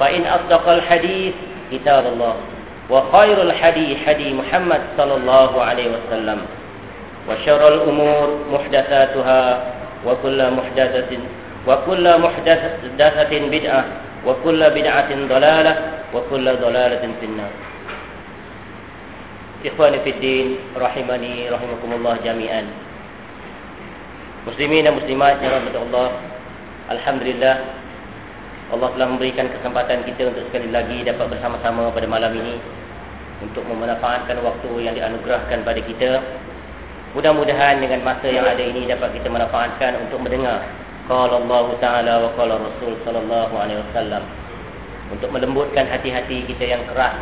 فإن أصدق الحديث كتاب الله وخير الحديث حديث محمد صلى الله عليه وسلم وشر الأمور محدثاتها وكل محدثة وكل محدثة بدعة وكل بدعة ضلالة وكل ضلالة في النار. إخواني في الدين رحمني رحمكم الله جميعا Muslimin dan muslimat yang rahmat Allah Alhamdulillah Allah telah memberikan kesempatan kita untuk sekali lagi dapat bersama-sama pada malam ini Untuk memanfaatkan waktu yang dianugerahkan pada kita. Mudah-mudahan dengan masa yang ada ini dapat kita manfaatkan untuk mendengar Qala Allah Ta'ala wa qala Rasul Sallallahu Alaihi Wasallam. Untuk melembutkan hati-hati kita yang keras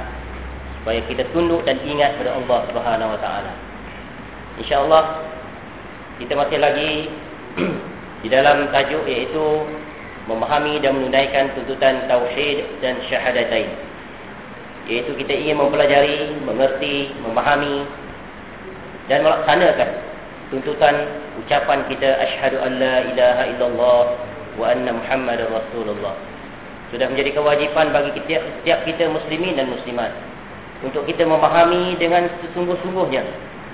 Supaya kita tunduk dan ingat pada Allah Subhanahu Wa Ta'ala. InsyaAllah kita masih lagi di dalam tajuk iaitu memahami dan menunaikan tuntutan tauhid dan syahadatain. Iaitu kita ingin mempelajari, mengerti, memahami dan melaksanakan tuntutan ucapan kita asyhadu an la ilaha illallah wa anna muhammadar rasulullah. Sudah menjadi kewajipan bagi kita, setiap kita muslimin dan muslimat untuk kita memahami dengan sesungguh-sungguhnya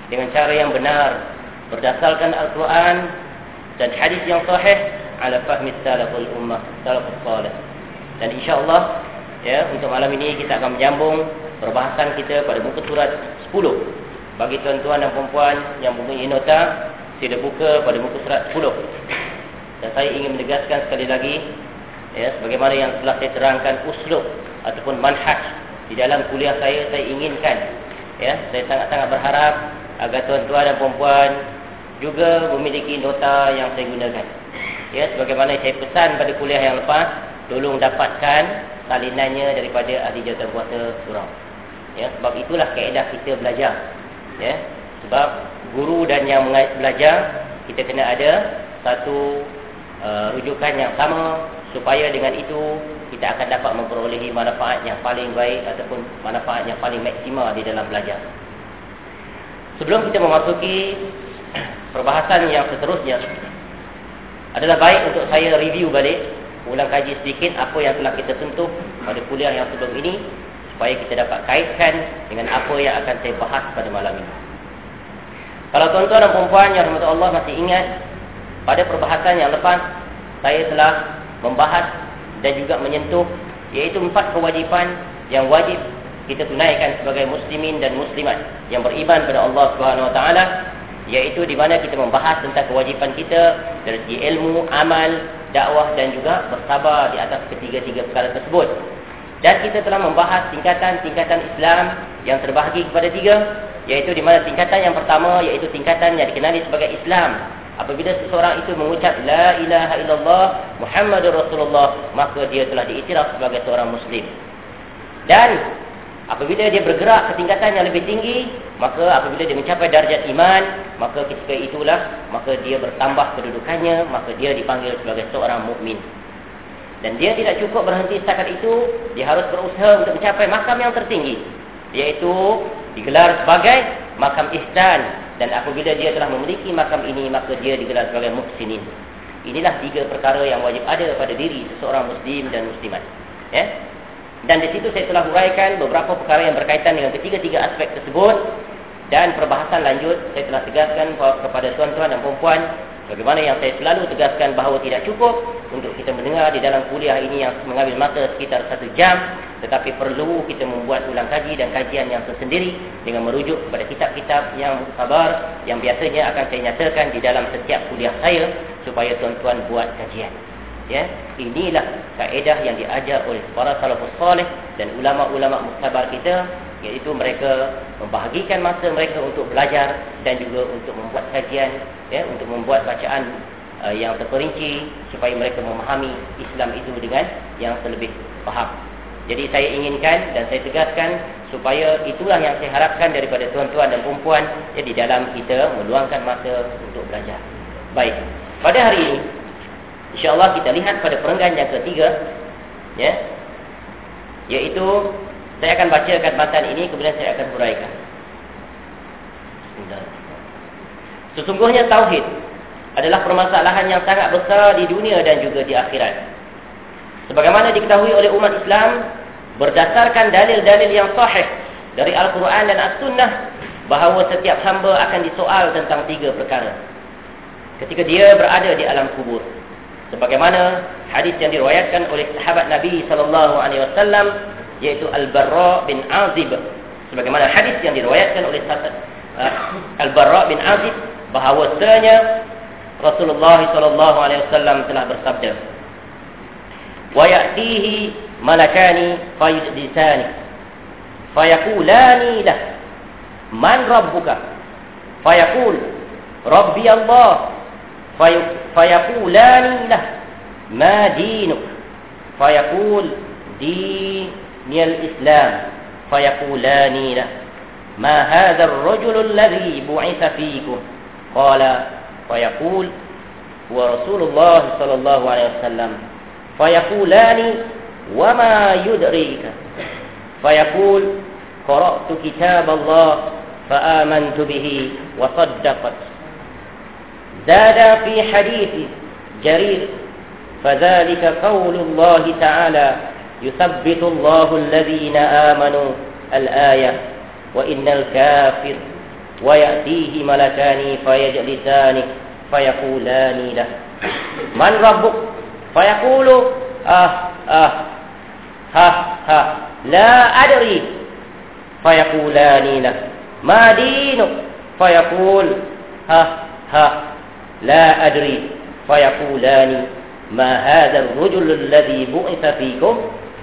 dengan cara yang benar berdasarkan Al-Quran dan hadis yang sahih ala fahmi salaful ummah salafus salih. Dan insyaallah ya untuk malam ini kita akan menyambung perbahasan kita pada muka surat 10 bagi tuan-tuan dan puan-puan yang mempunyai nota sila buka pada muka surat 10 dan saya ingin menegaskan sekali lagi ya sebagaimana yang telah saya terangkan uslub ataupun manhaj di dalam kuliah saya saya inginkan ya saya sangat-sangat berharap agar tuan-tuan dan puan-puan juga memiliki nota yang saya gunakan. Ya, sebagaimana saya pesan pada kuliah yang lepas, tolong dapatkan salinannya daripada ahli jawatankuasa surau. Ya, sebab itulah kaedah kita belajar. Ya, sebab guru dan yang belajar kita kena ada satu uh, rujukan yang sama supaya dengan itu kita akan dapat memperolehi manfaat yang paling baik ataupun manfaat yang paling maksimal di dalam belajar. Sebelum kita memasuki perbahasan yang seterusnya adalah baik untuk saya review balik ulang kaji sedikit apa yang telah kita sentuh pada kuliah yang sebelum ini supaya kita dapat kaitkan dengan apa yang akan saya bahas pada malam ini. Kalau tuan-tuan dan perempuan yang rahmat Allah masih ingat pada perbahasan yang lepas saya telah membahas dan juga menyentuh iaitu empat kewajipan yang wajib kita tunaikan sebagai muslimin dan muslimat yang beriman pada Allah Subhanahu Wa Taala iaitu di mana kita membahas tentang kewajipan kita dari segi ilmu, amal, dakwah dan juga bersabar di atas ketiga-tiga perkara tersebut. Dan kita telah membahas tingkatan-tingkatan Islam yang terbahagi kepada tiga iaitu di mana tingkatan yang pertama iaitu tingkatan yang dikenali sebagai Islam. Apabila seseorang itu mengucap la ilaha illallah Muhammadur Rasulullah maka dia telah diiktiraf sebagai seorang muslim. Dan Apabila dia bergerak ke tingkatan yang lebih tinggi, maka apabila dia mencapai darjat iman, maka ketika itulah maka dia bertambah kedudukannya, maka dia dipanggil sebagai seorang mukmin. Dan dia tidak cukup berhenti setakat itu, dia harus berusaha untuk mencapai makam yang tertinggi. Iaitu digelar sebagai makam ihsan. Dan apabila dia telah memiliki makam ini, maka dia digelar sebagai muhsinin. Inilah tiga perkara yang wajib ada pada diri seseorang muslim dan muslimat. Ya? Dan di situ saya telah huraikan beberapa perkara yang berkaitan dengan ketiga-tiga aspek tersebut. Dan perbahasan lanjut, saya telah tegaskan kepada tuan-tuan dan perempuan Bagaimana yang saya selalu tegaskan bahawa tidak cukup untuk kita mendengar di dalam kuliah ini yang mengambil masa sekitar satu jam. Tetapi perlu kita membuat ulang kaji dan kajian yang tersendiri dengan merujuk kepada kitab-kitab yang sabar yang biasanya akan saya nyatakan di dalam setiap kuliah saya supaya tuan-tuan buat kajian. Ya, inilah kaedah yang diajar oleh para salafus salih dan ulama-ulama muktabar kita iaitu mereka membahagikan masa mereka untuk belajar dan juga untuk membuat kajian ya untuk membuat bacaan uh, yang terperinci supaya mereka memahami Islam itu dengan yang terlebih faham. Jadi saya inginkan dan saya tegaskan supaya itulah yang saya harapkan daripada tuan-tuan dan puan ya, di dalam kita meluangkan masa untuk belajar. Baik. Pada hari ini insya-Allah kita lihat pada perenggan yang ketiga ya iaitu saya akan bacakan matan ini kemudian saya akan huraikan. Sesungguhnya tauhid adalah permasalahan yang sangat besar di dunia dan juga di akhirat. Sebagaimana diketahui oleh umat Islam berdasarkan dalil-dalil yang sahih dari Al-Quran dan As-Sunnah bahawa setiap hamba akan disoal tentang tiga perkara. Ketika dia berada di alam kubur. Sebagaimana hadis yang diriwayatkan oleh sahabat Nabi sallallahu alaihi wasallam yaitu Al-Barra bin Azib sebagaimana hadis yang diriwayatkan oleh uh, Al-Barra bin Azib bahawasanya Rasulullah sallallahu alaihi wasallam telah bersabda wa ya'tihi malakani fayuhdisani fayaqulani lah man rabbuka fayaqul rabbi Allah lah ma dinuk fayaqul din من الإسلام. فيقولان له ما هذا الرجل الذي بعث فيكم؟ قال فيقول هو رسول الله صلى الله عليه وسلم. فيقولان وما يدريك؟ فيقول قرأت كتاب الله فآمنت به وصدقت. زاد في حديث جرير فذلك قول الله تعالى يثبت الله الذين آمنوا الآية وإن الكافر ويأتيه ملكان فيجلسان فيقولان له. من ربك؟ فيقول آه آه ها ها لا أدري. فيقولان له ما دينك؟ فيقول ها ها. لا أدري فيقولان ما هذا الرجل الذي بعث فيكم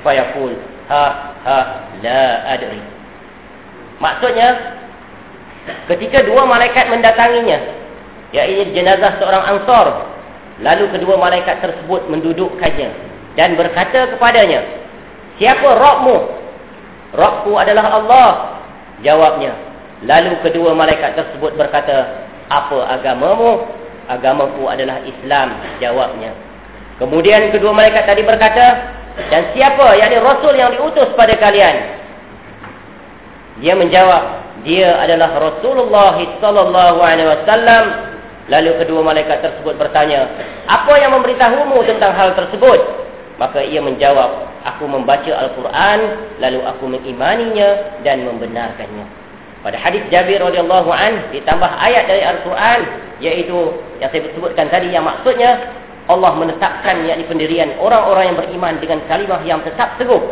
fayaqul ha ha la adri maksudnya ketika dua malaikat mendatanginya iaitu jenazah seorang ansar lalu kedua malaikat tersebut mendudukkannya dan berkata kepadanya siapa rabbmu rabbku adalah Allah jawabnya lalu kedua malaikat tersebut berkata apa agamamu Agamaku adalah Islam jawabnya kemudian kedua malaikat tadi berkata dan siapa yakni rasul yang diutus pada kalian? Dia menjawab, dia adalah Rasulullah sallallahu alaihi wasallam. Lalu kedua malaikat tersebut bertanya, "Apa yang memberitahumu tentang hal tersebut?" Maka ia menjawab, "Aku membaca Al-Quran, lalu aku mengimaninya dan membenarkannya." Pada hadis Jabir radhiyallahu an ditambah ayat dari Al-Quran yaitu yang saya sebutkan tadi yang maksudnya Allah menetapkan yakni pendirian orang-orang yang beriman dengan kalimah yang tetap teguh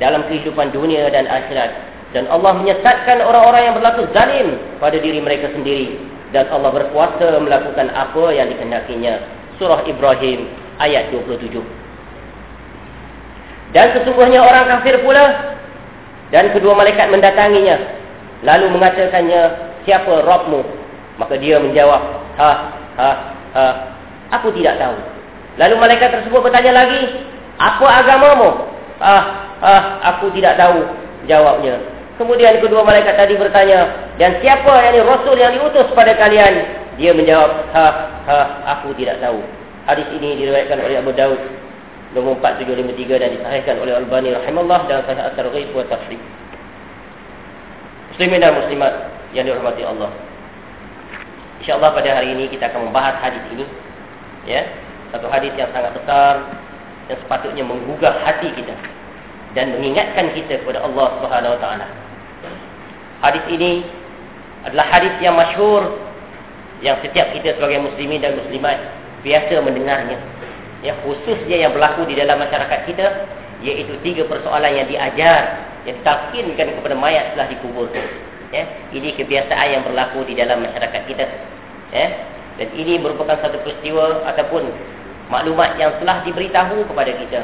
dalam kehidupan dunia dan akhirat. Dan Allah menyesatkan orang-orang yang berlaku zalim pada diri mereka sendiri. Dan Allah berkuasa melakukan apa yang dikehendakinya. Surah Ibrahim ayat 27 dan sesungguhnya orang kafir pula dan kedua malaikat mendatanginya lalu mengatakannya siapa Rabbmu maka dia menjawab ha ha ha aku tidak tahu Lalu malaikat tersebut bertanya lagi, apa agamamu? Ah, ah, aku tidak tahu jawabnya. Kemudian kedua malaikat tadi bertanya, dan siapa yang ini Rasul yang diutus pada kalian? Dia menjawab, ha, ha, aku tidak tahu. Hadis ini diriwayatkan oleh Abu Daud nombor 4753 dan disahihkan oleh Al-Bani rahimahullah dalam Sahih At-Targhib wa Tafsir. Muslimin dan muslimat yang dirahmati Allah. InsyaAllah pada hari ini kita akan membahas hadis ini. Ya, Satu hadis yang sangat besar. Yang sepatutnya menggugah hati kita. Dan mengingatkan kita kepada Allah Subhanahu Wa Taala. Hadis ini adalah hadis yang masyhur yang setiap kita sebagai muslimin dan muslimat biasa mendengarnya. Ya, khususnya yang berlaku di dalam masyarakat kita iaitu tiga persoalan yang diajar yang ditalkinkan kepada mayat setelah dikubur. Ya, ini kebiasaan yang berlaku di dalam masyarakat kita. Ya, dan ini merupakan satu peristiwa ataupun maklumat yang telah diberitahu kepada kita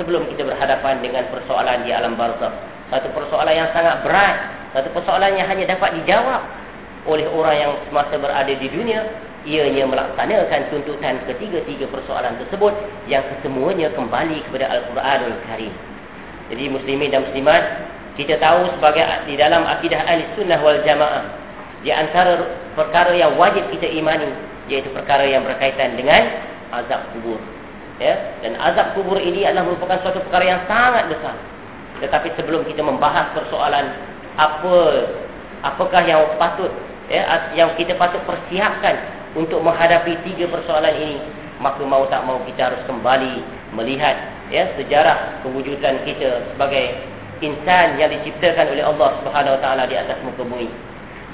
sebelum kita berhadapan dengan persoalan di alam barzakh. Satu persoalan yang sangat berat, satu persoalan yang hanya dapat dijawab oleh orang yang semasa berada di dunia ianya melaksanakan tuntutan ketiga-tiga persoalan tersebut yang kesemuanya kembali kepada Al-Quranul Karim. Jadi muslimin dan muslimat, kita tahu sebagai di dalam akidah ahli sunnah wal jamaah, di antara perkara yang wajib kita imani, iaitu perkara yang berkaitan dengan azab kubur. Ya? Dan azab kubur ini adalah merupakan suatu perkara yang sangat besar. Tetapi sebelum kita membahas persoalan apa apakah yang patut ya, yang kita patut persiapkan untuk menghadapi tiga persoalan ini maka mau tak mau kita harus kembali melihat ya sejarah kewujudan kita sebagai insan yang diciptakan oleh Allah Subhanahu Wa Taala di atas muka bumi.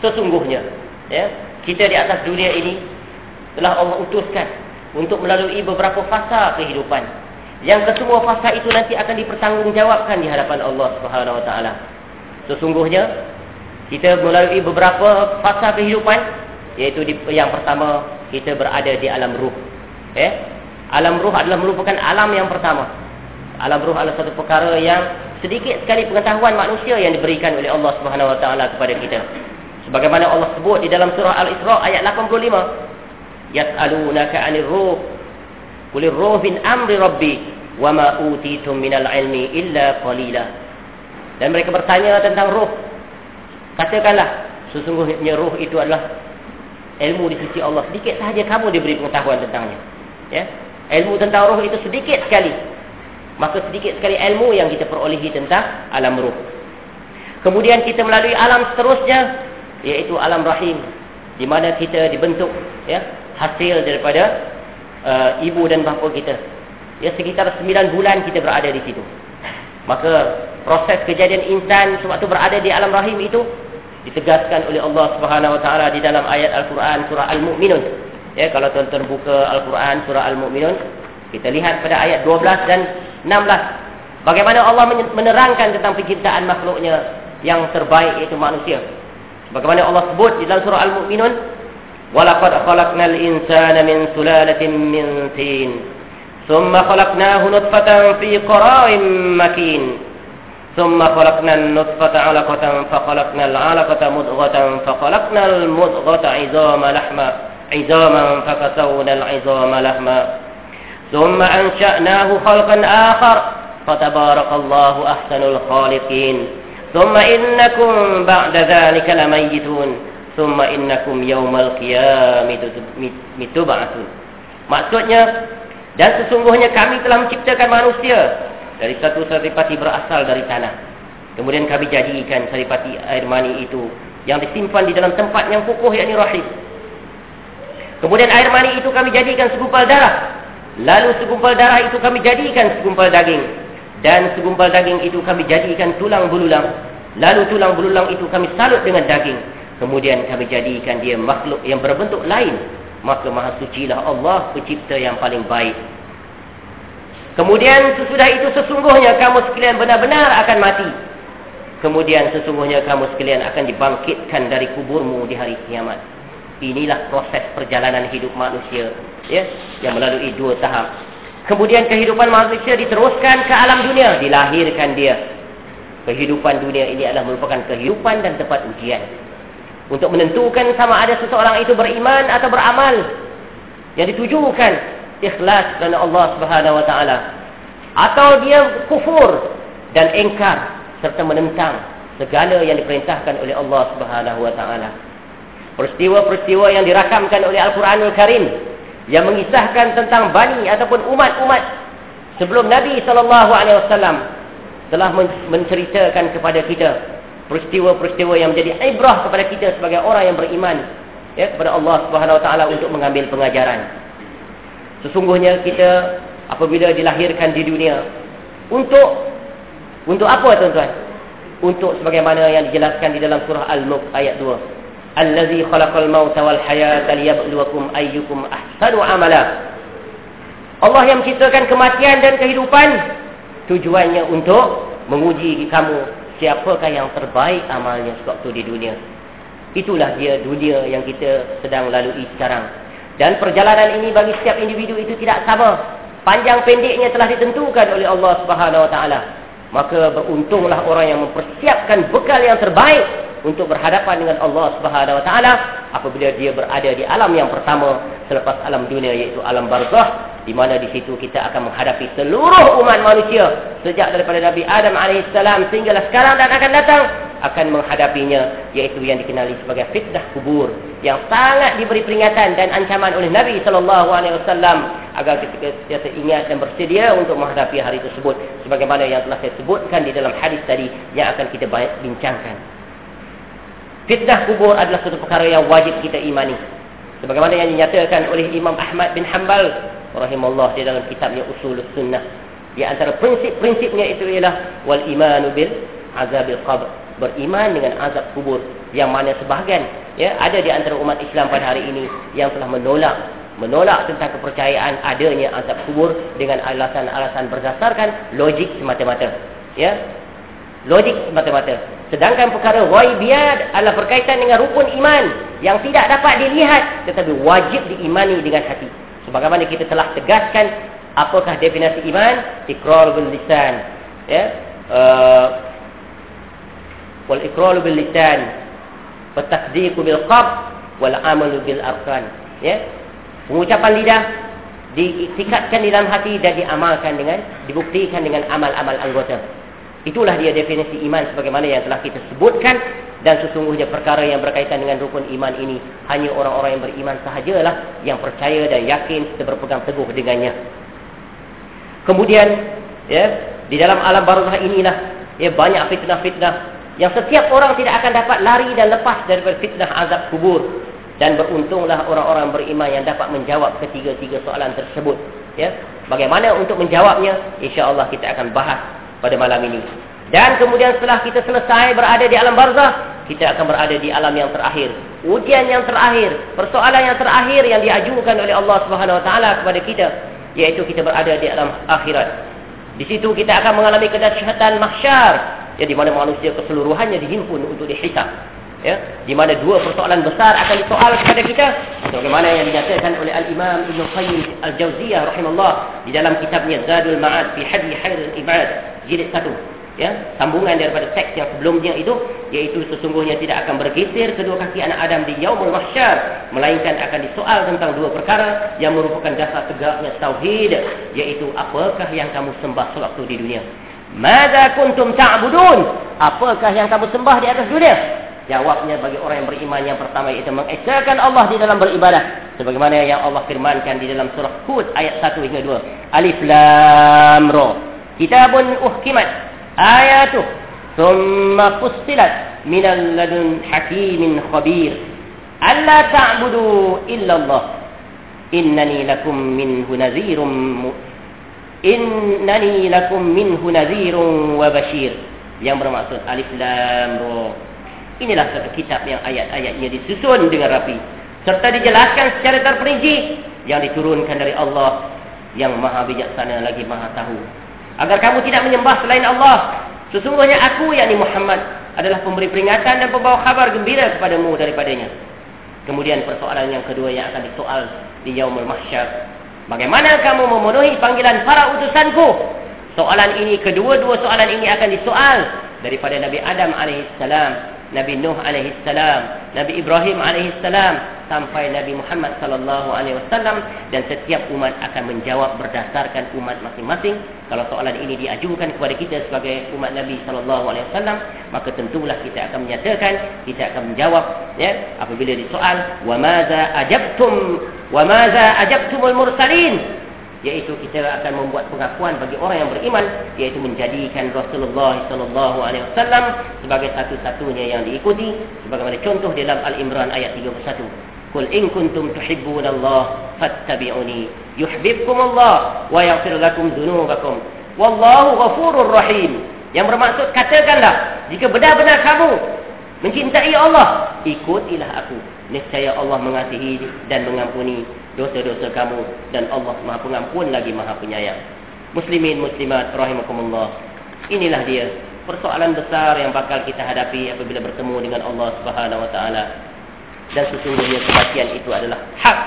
Sesungguhnya ya kita di atas dunia ini telah Allah utuskan untuk melalui beberapa fasa kehidupan. Yang kesemua fasa itu nanti akan dipertanggungjawabkan di hadapan Allah Subhanahu Wa Taala. Sesungguhnya kita melalui beberapa fasa kehidupan Iaitu di, yang pertama kita berada di alam ruh. Eh? Alam ruh adalah merupakan alam yang pertama. Alam ruh adalah satu perkara yang sedikit sekali pengetahuan manusia yang diberikan oleh Allah Subhanahu Wa Taala kepada kita. Sebagaimana Allah sebut di dalam surah Al-Isra ayat 85. Yas'alunaka 'anil ruh. Qul ruh min amri rabbi wa ma utitum minal ilmi illa qalila. Dan mereka bertanya tentang ruh. Katakanlah sesungguhnya ruh itu adalah ilmu di sisi Allah sedikit sahaja kamu diberi pengetahuan tentangnya. Ya? Ilmu tentang roh itu sedikit sekali. Maka sedikit sekali ilmu yang kita perolehi tentang alam roh. Kemudian kita melalui alam seterusnya iaitu alam rahim di mana kita dibentuk ya hasil daripada uh, ibu dan bapa kita. Ya sekitar 9 bulan kita berada di situ. Maka proses kejadian insan sewaktu berada di alam rahim itu ditegaskan oleh Allah Subhanahu wa taala di dalam ayat Al-Quran surah Al-Mu'minun. Ya, kalau tuan-tuan buka Al-Quran surah Al-Mu'minun, kita lihat pada ayat 12 dan 16. Bagaimana Allah menerangkan tentang penciptaan makhluknya yang terbaik iaitu manusia. Bagaimana Allah sebut di dalam surah Al-Mu'minun, "Walaqad khalaqnal insana min sulalatin min tin, thumma khalaqnahu nutfatan fi qararin makin." ثم خلقنا النطفة علقة فخلقنا العلقة مضغة فخلقنا المضغة عظام لحما عظاما فكسونا العظام لحما ثم أنشأناه خلقا آخر فتبارك الله أحسن الخالقين. ثم إنكم بعد ذلك لميتون. ثم إنكم يوم القيامة تبعثون Maksudnya dan sesungguhnya kami telah menciptakan manusia. Dari satu saripati berasal dari tanah. Kemudian kami jadikan saripati air mani itu yang disimpan di dalam tempat yang kukuh yakni rahim. Kemudian air mani itu kami jadikan segumpal darah. Lalu segumpal darah itu kami jadikan segumpal daging. Dan segumpal daging itu kami jadikan tulang belulang. Lalu tulang belulang itu kami salut dengan daging. Kemudian kami jadikan dia makhluk yang berbentuk lain. Maka maha sucilah Allah pencipta yang paling baik Kemudian sesudah itu sesungguhnya kamu sekalian benar-benar akan mati. Kemudian sesungguhnya kamu sekalian akan dibangkitkan dari kuburmu di hari kiamat. Inilah proses perjalanan hidup manusia ya, yang melalui dua tahap. Kemudian kehidupan manusia diteruskan ke alam dunia, dilahirkan dia. Kehidupan dunia ini adalah merupakan kehidupan dan tempat ujian. Untuk menentukan sama ada seseorang itu beriman atau beramal. Yang ditujukan ikhlas kerana Allah Subhanahu wa taala atau dia kufur dan engkar serta menentang segala yang diperintahkan oleh Allah Subhanahu wa taala peristiwa-peristiwa yang dirakamkan oleh Al-Quranul Karim yang mengisahkan tentang bani ataupun umat-umat sebelum Nabi sallallahu alaihi wasallam telah menceritakan kepada kita peristiwa-peristiwa yang menjadi ibrah kepada kita sebagai orang yang beriman ya kepada Allah Subhanahu wa taala untuk mengambil pengajaran. Sesungguhnya kita apabila dilahirkan di dunia untuk untuk apa tuan-tuan? Untuk sebagaimana yang dijelaskan di dalam surah Al-Mulk ayat 2. Allazi khalaqal mauta wal hayata liyabluwakum ayyukum ahsanu amala. Allah yang menciptakan kematian dan kehidupan tujuannya untuk menguji kamu siapakah yang terbaik amalnya sewaktu di dunia. Itulah dia dunia yang kita sedang lalui sekarang. Dan perjalanan ini bagi setiap individu itu tidak sama. Panjang pendeknya telah ditentukan oleh Allah Subhanahu Wa Taala. Maka beruntunglah orang yang mempersiapkan bekal yang terbaik untuk berhadapan dengan Allah Subhanahu wa taala apabila dia berada di alam yang pertama selepas alam dunia iaitu alam barzakh di mana di situ kita akan menghadapi seluruh umat manusia. Sejak daripada Nabi Adam alaihissalam sehinggalah sekarang dan akan datang akan menghadapinya iaitu yang dikenali sebagai fitnah kubur yang sangat diberi peringatan dan ancaman oleh Nabi sallallahu alaihi wasallam agar kita sentiasa ingat dan bersedia untuk menghadapi hari tersebut sebagaimana yang telah saya sebutkan di dalam hadis tadi yang akan kita bincangkan. Fitnah kubur adalah satu perkara yang wajib kita imani. Sebagaimana yang dinyatakan oleh Imam Ahmad bin Hanbal rahimahullah di dalam kitabnya Usul Sunnah. Di antara prinsip-prinsipnya itu ialah wal imanu bil azabil qabr beriman dengan azab kubur yang mana sebahagian ya ada di antara umat Islam pada hari ini yang telah menolak menolak tentang kepercayaan adanya azab kubur dengan alasan-alasan berdasarkan logik semata-mata ya. Logik semata-mata. Sedangkan perkara ghaibiyat adalah berkaitan dengan rukun iman yang tidak dapat dilihat tetapi wajib diimani dengan hati. Sebagaimana kita telah tegaskan apakah definisi iman? Iqrar bil lisan ya. Uh, wal iqralu bil lisan wa tasdiqu bil qalb wal amalu bil arkan ya? Pengucapan lidah diiktikadkan di dalam hati dan diamalkan dengan dibuktikan dengan amal-amal anggota. Itulah dia definisi iman sebagaimana yang telah kita sebutkan dan sesungguhnya perkara yang berkaitan dengan rukun iman ini hanya orang-orang yang beriman sahajalah yang percaya dan yakin serta berpegang teguh dengannya. Kemudian ya di dalam alam barzah inilah ya banyak fitnah-fitnah yang setiap orang tidak akan dapat lari dan lepas daripada fitnah azab kubur. Dan beruntunglah orang-orang beriman yang dapat menjawab ketiga-tiga soalan tersebut. Ya? Bagaimana untuk menjawabnya? Insyaallah kita akan bahas pada malam ini. Dan kemudian setelah kita selesai berada di alam barzah kita akan berada di alam yang terakhir. Ujian yang terakhir persoalan yang terakhir yang diajukan oleh Allah Subhanahu wa taala kepada kita yaitu kita berada di alam akhirat. Di situ kita akan mengalami kedahsyatan mahsyar ya di mana manusia keseluruhannya dihimpun untuk dihisab. Ya di mana dua persoalan besar akan disoal kepada kita. Bagaimana yang dinyatakan oleh al-Imam Ibn Qayyim al-Jauziyah rahimahullah di dalam kitabnya Zadul Ma'ad fi Hadi Khairul Ibad jilid 1 ya sambungan daripada teks yang sebelumnya itu yaitu sesungguhnya tidak akan bergeser kedua kaki anak Adam di yaumul mahsyar melainkan akan disoal tentang dua perkara yang merupakan dasar tegaknya tauhid yaitu apakah yang kamu sembah sewaktu di dunia Mada kuntum ta'budun? Apakah yang kamu sembah di atas dunia? Jawabnya bagi orang yang beriman yang pertama itu mengesahkan Allah di dalam beribadah. Sebagaimana yang Allah firmankan di dalam surah Hud ayat 1 hingga 2. Alif Lam Ra. Kitabun uhkimat ayatuh. Thumma fussilat minal ladun hakimin khabir. Alla ta'budu illa Allah. Innani lakum minhu nazirum innani lakum minhu nadhirun wa bashir. Yang bermaksud alif lam ra inilah satu kitab yang ayat-ayatnya disusun dengan rapi. Serta dijelaskan secara terperinci yang diturunkan dari Allah yang maha bijaksana lagi maha tahu. Agar kamu tidak menyembah selain Allah. Sesungguhnya aku yakni Muhammad adalah pemberi peringatan dan pembawa kabar gembira kepadamu daripadanya. Kemudian persoalan yang kedua yang akan disoal di yaumul mahsyar Bagaimana kamu memenuhi panggilan para utusanku? Soalan ini, kedua-dua soalan ini akan disoal daripada Nabi Adam alaihissalam Nabi Nuh salam, Nabi Ibrahim salam sampai Nabi Muhammad sallallahu alaihi wasallam dan setiap umat akan menjawab berdasarkan umat masing-masing. Kalau soalan ini diajukan kepada kita sebagai umat Nabi sallallahu alaihi wasallam, maka tentulah kita akan menyatakan, kita akan menjawab ya apabila disoal wa madza ajabtum wa madza ajabtumul mursalin. Yaitu kita akan membuat pengakuan bagi orang yang beriman yaitu menjadikan Rasulullah sallallahu alaihi wasallam sebagai satu-satunya yang diikuti. Sebagaimana contoh dalam Al-Imran ayat 31 Qul in kuntum tuhibbuna Allah fattabi'uni yuhibbukum Allah wa yaghfir lakum dhunubakum. Wallahu ghafurur rahim. Yang bermaksud katakanlah jika benar-benar kamu mencintai Allah ikutilah aku nescaya Allah mengasihi dan mengampuni dosa-dosa kamu dan Allah Maha Pengampun lagi Maha Penyayang. Muslimin muslimat rahimakumullah. Inilah dia persoalan besar yang bakal kita hadapi apabila bertemu dengan Allah Subhanahu wa taala. Dan sesungguhnya kematian itu adalah hak.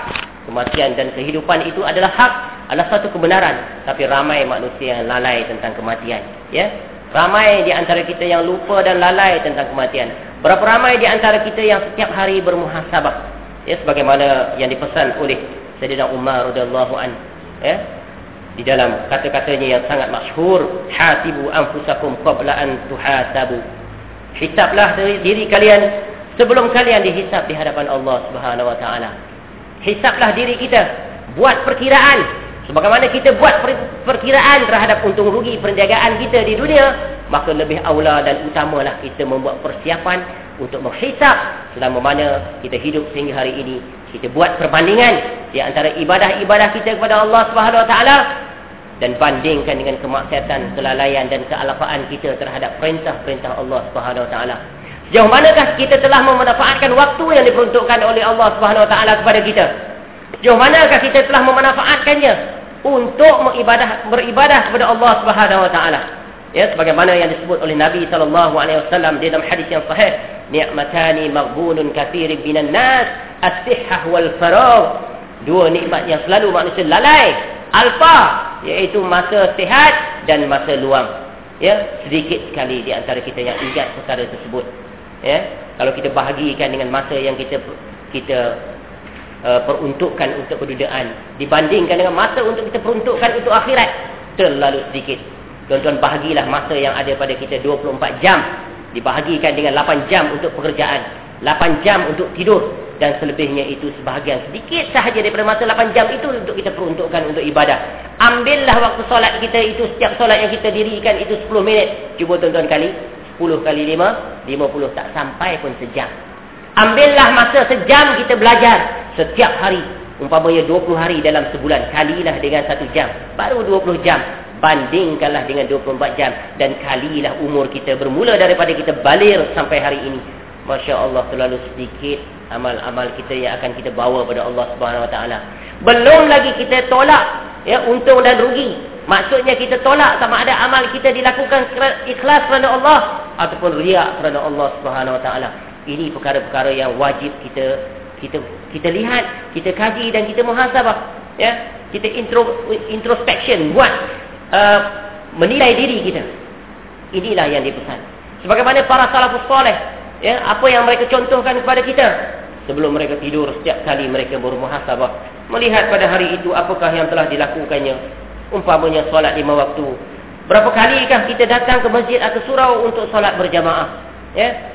Kematian dan kehidupan itu adalah hak, adalah satu kebenaran. Tapi ramai manusia yang lalai tentang kematian, ya. Ramai di antara kita yang lupa dan lalai tentang kematian. Berapa ramai di antara kita yang setiap hari bermuhasabah. Ya, sebagaimana yang dipesan oleh Sayyidina Umar radhiyallahu an. Ya. Di dalam kata-katanya yang sangat masyhur, hasibu anfusakum qabla an tuhasabu. Hisablah diri kalian sebelum kalian dihisab di hadapan Allah Subhanahu wa taala. Hisablah diri kita, buat perkiraan Sebagaimana kita buat perkiraan terhadap untung rugi perniagaan kita di dunia, maka lebih aula dan utamalah kita membuat persiapan untuk menghisap selama mana kita hidup sehingga hari ini. Kita buat perbandingan di antara ibadah-ibadah kita kepada Allah Subhanahu Wa Taala dan bandingkan dengan kemaksiatan, kelalaian dan kealafaan kita terhadap perintah-perintah Allah Subhanahu Wa Taala. Sejauh manakah kita telah memanfaatkan waktu yang diperuntukkan oleh Allah Subhanahu Wa Taala kepada kita? Sejauh manakah kita telah memanfaatkannya untuk beribadah beribadah kepada Allah Subhanahu wa taala. Ya sebagaimana yang disebut oleh Nabi sallallahu alaihi wasallam dalam hadis yang sahih, ni'matani maghbunun katsirin minan nas, as-sihhah wal faragh. Dua nikmat yang selalu manusia lalai, alfa iaitu masa sihat dan masa luang. Ya, sedikit sekali di antara kita yang ingat perkara tersebut. Ya, kalau kita bahagikan dengan masa yang kita kita Uh, peruntukkan untuk kedudukan dibandingkan dengan masa untuk kita peruntukkan untuk akhirat terlalu sedikit. Tuan-tuan bahagilah masa yang ada pada kita 24 jam dibahagikan dengan 8 jam untuk pekerjaan, 8 jam untuk tidur dan selebihnya itu sebahagian sedikit sahaja daripada masa 8 jam itu untuk kita peruntukkan untuk ibadah. Ambillah waktu solat kita itu setiap solat yang kita dirikan itu 10 minit. Cuba tuan-tuan kali 10 kali 5, 50 tak sampai pun sejam. Ambillah masa sejam kita belajar setiap hari. Umpamanya 20 hari dalam sebulan. Kalilah dengan satu jam. Baru 20 jam. Bandingkanlah dengan 24 jam. Dan kalilah umur kita bermula daripada kita balir sampai hari ini. Masya Allah terlalu sedikit amal-amal kita yang akan kita bawa kepada Allah Subhanahu Wa Taala. Belum lagi kita tolak ya untung dan rugi. Maksudnya kita tolak sama ada amal kita dilakukan ikhlas kerana Allah ataupun riak kerana Allah Subhanahu Wa Taala. Ini perkara-perkara yang wajib kita kita kita lihat, kita kaji dan kita muhasabah. Ya, kita intro, introspection buat uh, menilai diri kita. Inilah yang dipesan. Sebagaimana para salafus soleh, ya, apa yang mereka contohkan kepada kita sebelum mereka tidur setiap kali mereka bermuhasabah, melihat pada hari itu apakah yang telah dilakukannya. Umpamanya solat lima waktu. Berapa kalikah kita datang ke masjid atau surau untuk solat berjamaah? Ya,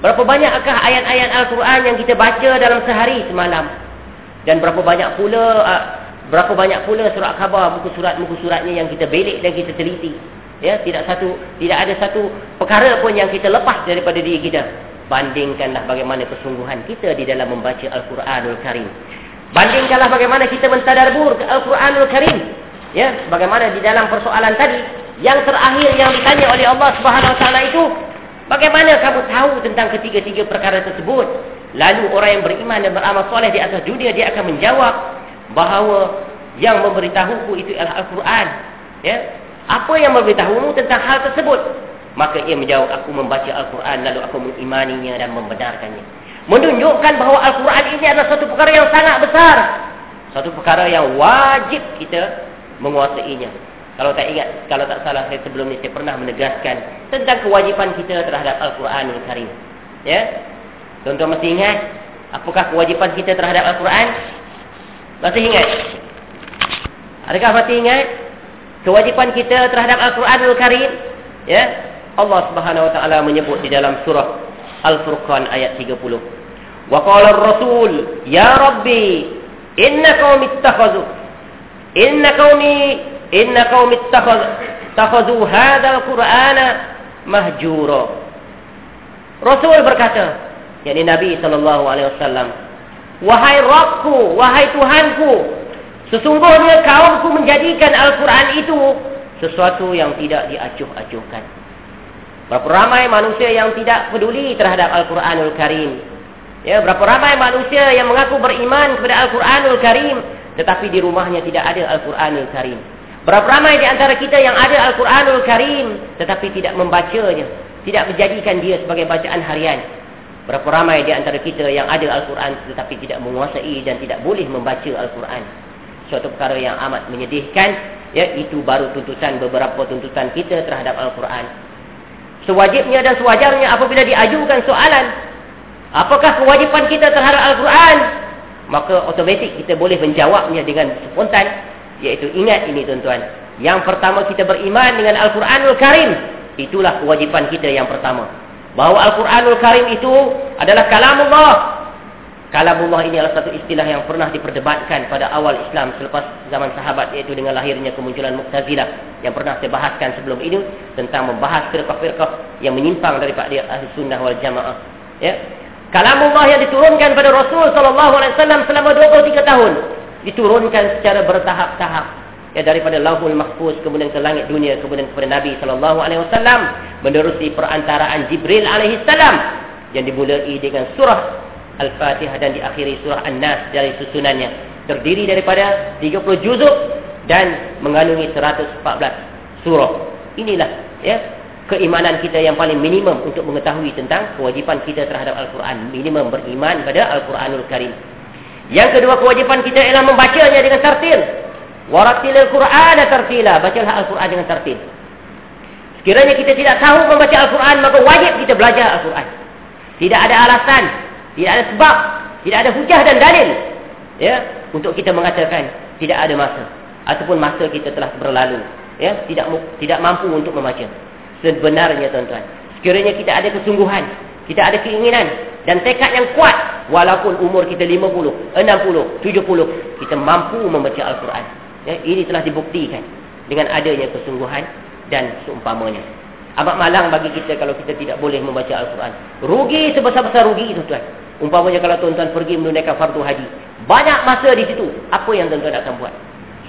Berapa banyakkah ayat-ayat Al-Quran yang kita baca dalam sehari semalam? Dan berapa banyak pula uh, berapa banyak pula surat khabar, buku surat buku suratnya yang kita belik dan kita teliti? Ya, tidak satu tidak ada satu perkara pun yang kita lepas daripada diri kita. Bandingkanlah bagaimana kesungguhan kita di dalam membaca Al-Quranul Karim. Bandingkanlah bagaimana kita mentadabur Al-Quranul Karim. Ya, bagaimana di dalam persoalan tadi yang terakhir yang ditanya oleh Allah Subhanahu Wa Taala itu Bagaimana kamu tahu tentang ketiga-tiga perkara tersebut? Lalu orang yang beriman dan beramal soleh di atas dunia dia akan menjawab bahawa yang memberitahuku itu adalah Al-Quran. Ya? Apa yang memberitahumu tentang hal tersebut? Maka ia menjawab, aku membaca Al-Quran lalu aku mengimaninya dan membenarkannya. Menunjukkan bahawa Al-Quran ini adalah satu perkara yang sangat besar. Satu perkara yang wajib kita menguasainya. Kalau tak ingat, kalau tak salah saya sebelum ini saya pernah menegaskan tentang kewajipan kita terhadap Al-Quran Al Karim. Ya, tuan-tuan masih ingat apakah kewajipan kita terhadap Al-Quran? Masih ingat? Adakah masih ingat kewajipan kita terhadap Al-Quran Al Karim? Ya, Allah Subhanahu Wa Taala menyebut di dalam surah Al-Furqan ayat 30. Wa qala ar-rasul ya rabbi inna qaumi ittakhadhu inna qaumi inna qaumi takhadhu hadzal qur'ana mahjura Rasul berkata yakni Nabi sallallahu alaihi wasallam wahai Rabbku wahai Tuhanku sesungguhnya kaumku menjadikan Al-Qur'an itu sesuatu yang tidak diacuh-acuhkan. Berapa ramai manusia yang tidak peduli terhadap Al-Qur'anul Karim? Ya berapa ramai manusia yang mengaku beriman kepada Al-Qur'anul Karim tetapi di rumahnya tidak ada Al-Qur'anul Karim Berapa ramai di antara kita yang ada Al-Quranul Karim tetapi tidak membacanya, tidak menjadikan dia sebagai bacaan harian. Berapa ramai di antara kita yang ada Al-Quran tetapi tidak menguasai dan tidak boleh membaca Al-Quran. Suatu perkara yang amat menyedihkan, ya itu baru tuntutan beberapa tuntutan kita terhadap Al-Quran. Sewajibnya dan sewajarnya apabila diajukan soalan, apakah kewajipan kita terhadap Al-Quran? Maka otomatik kita boleh menjawabnya dengan spontan Iaitu ingat ini tuan-tuan. Yang pertama kita beriman dengan Al-Quranul Karim. Itulah kewajipan kita yang pertama. Bahawa Al-Quranul Karim itu adalah kalamullah. Kalamullah ini adalah satu istilah yang pernah diperdebatkan pada awal Islam selepas zaman sahabat iaitu dengan lahirnya kemunculan Muqtazilah yang pernah saya bahaskan sebelum ini tentang membahas firqah-firqah yang menyimpang daripada ahli sunnah wal jamaah. Ya. Kalamullah yang diturunkan pada Rasul wasallam selama 23 tahun diturunkan secara bertahap-tahap. Ya daripada Lauhul Mahfuz kemudian ke langit dunia kemudian kepada Nabi sallallahu alaihi wasallam menerusi perantaraan Jibril alaihi salam yang dimulai dengan surah Al-Fatihah dan diakhiri surah An-Nas dari susunannya. Terdiri daripada 30 juzuk dan mengandungi 114 surah. Inilah ya keimanan kita yang paling minimum untuk mengetahui tentang kewajipan kita terhadap Al-Quran. Minimum beriman pada Al-Quranul Karim yang kedua kewajipan kita ialah membacanya dengan tartil. Waratilil Qur'an tartila. Bacalah Al-Quran dengan tartil. Sekiranya kita tidak tahu membaca Al-Quran, maka wajib kita belajar Al-Quran. Tidak ada alasan, tidak ada sebab, tidak ada hujah dan dalil. Ya, untuk kita mengatakan tidak ada masa ataupun masa kita telah berlalu, ya, tidak tidak mampu untuk membaca. Sebenarnya tuan-tuan, sekiranya kita ada kesungguhan, kita ada keinginan dan tekad yang kuat Walaupun umur kita 50, 60, 70, kita mampu membaca Al-Quran. Ya, ini telah dibuktikan dengan adanya kesungguhan dan seumpamanya. Amat malang bagi kita kalau kita tidak boleh membaca Al-Quran. Rugi sebesar-besar rugi itu tuan. Umpamanya kalau tuan-tuan pergi menunaikan fardu haji. Banyak masa di situ. Apa yang tuan-tuan akan buat?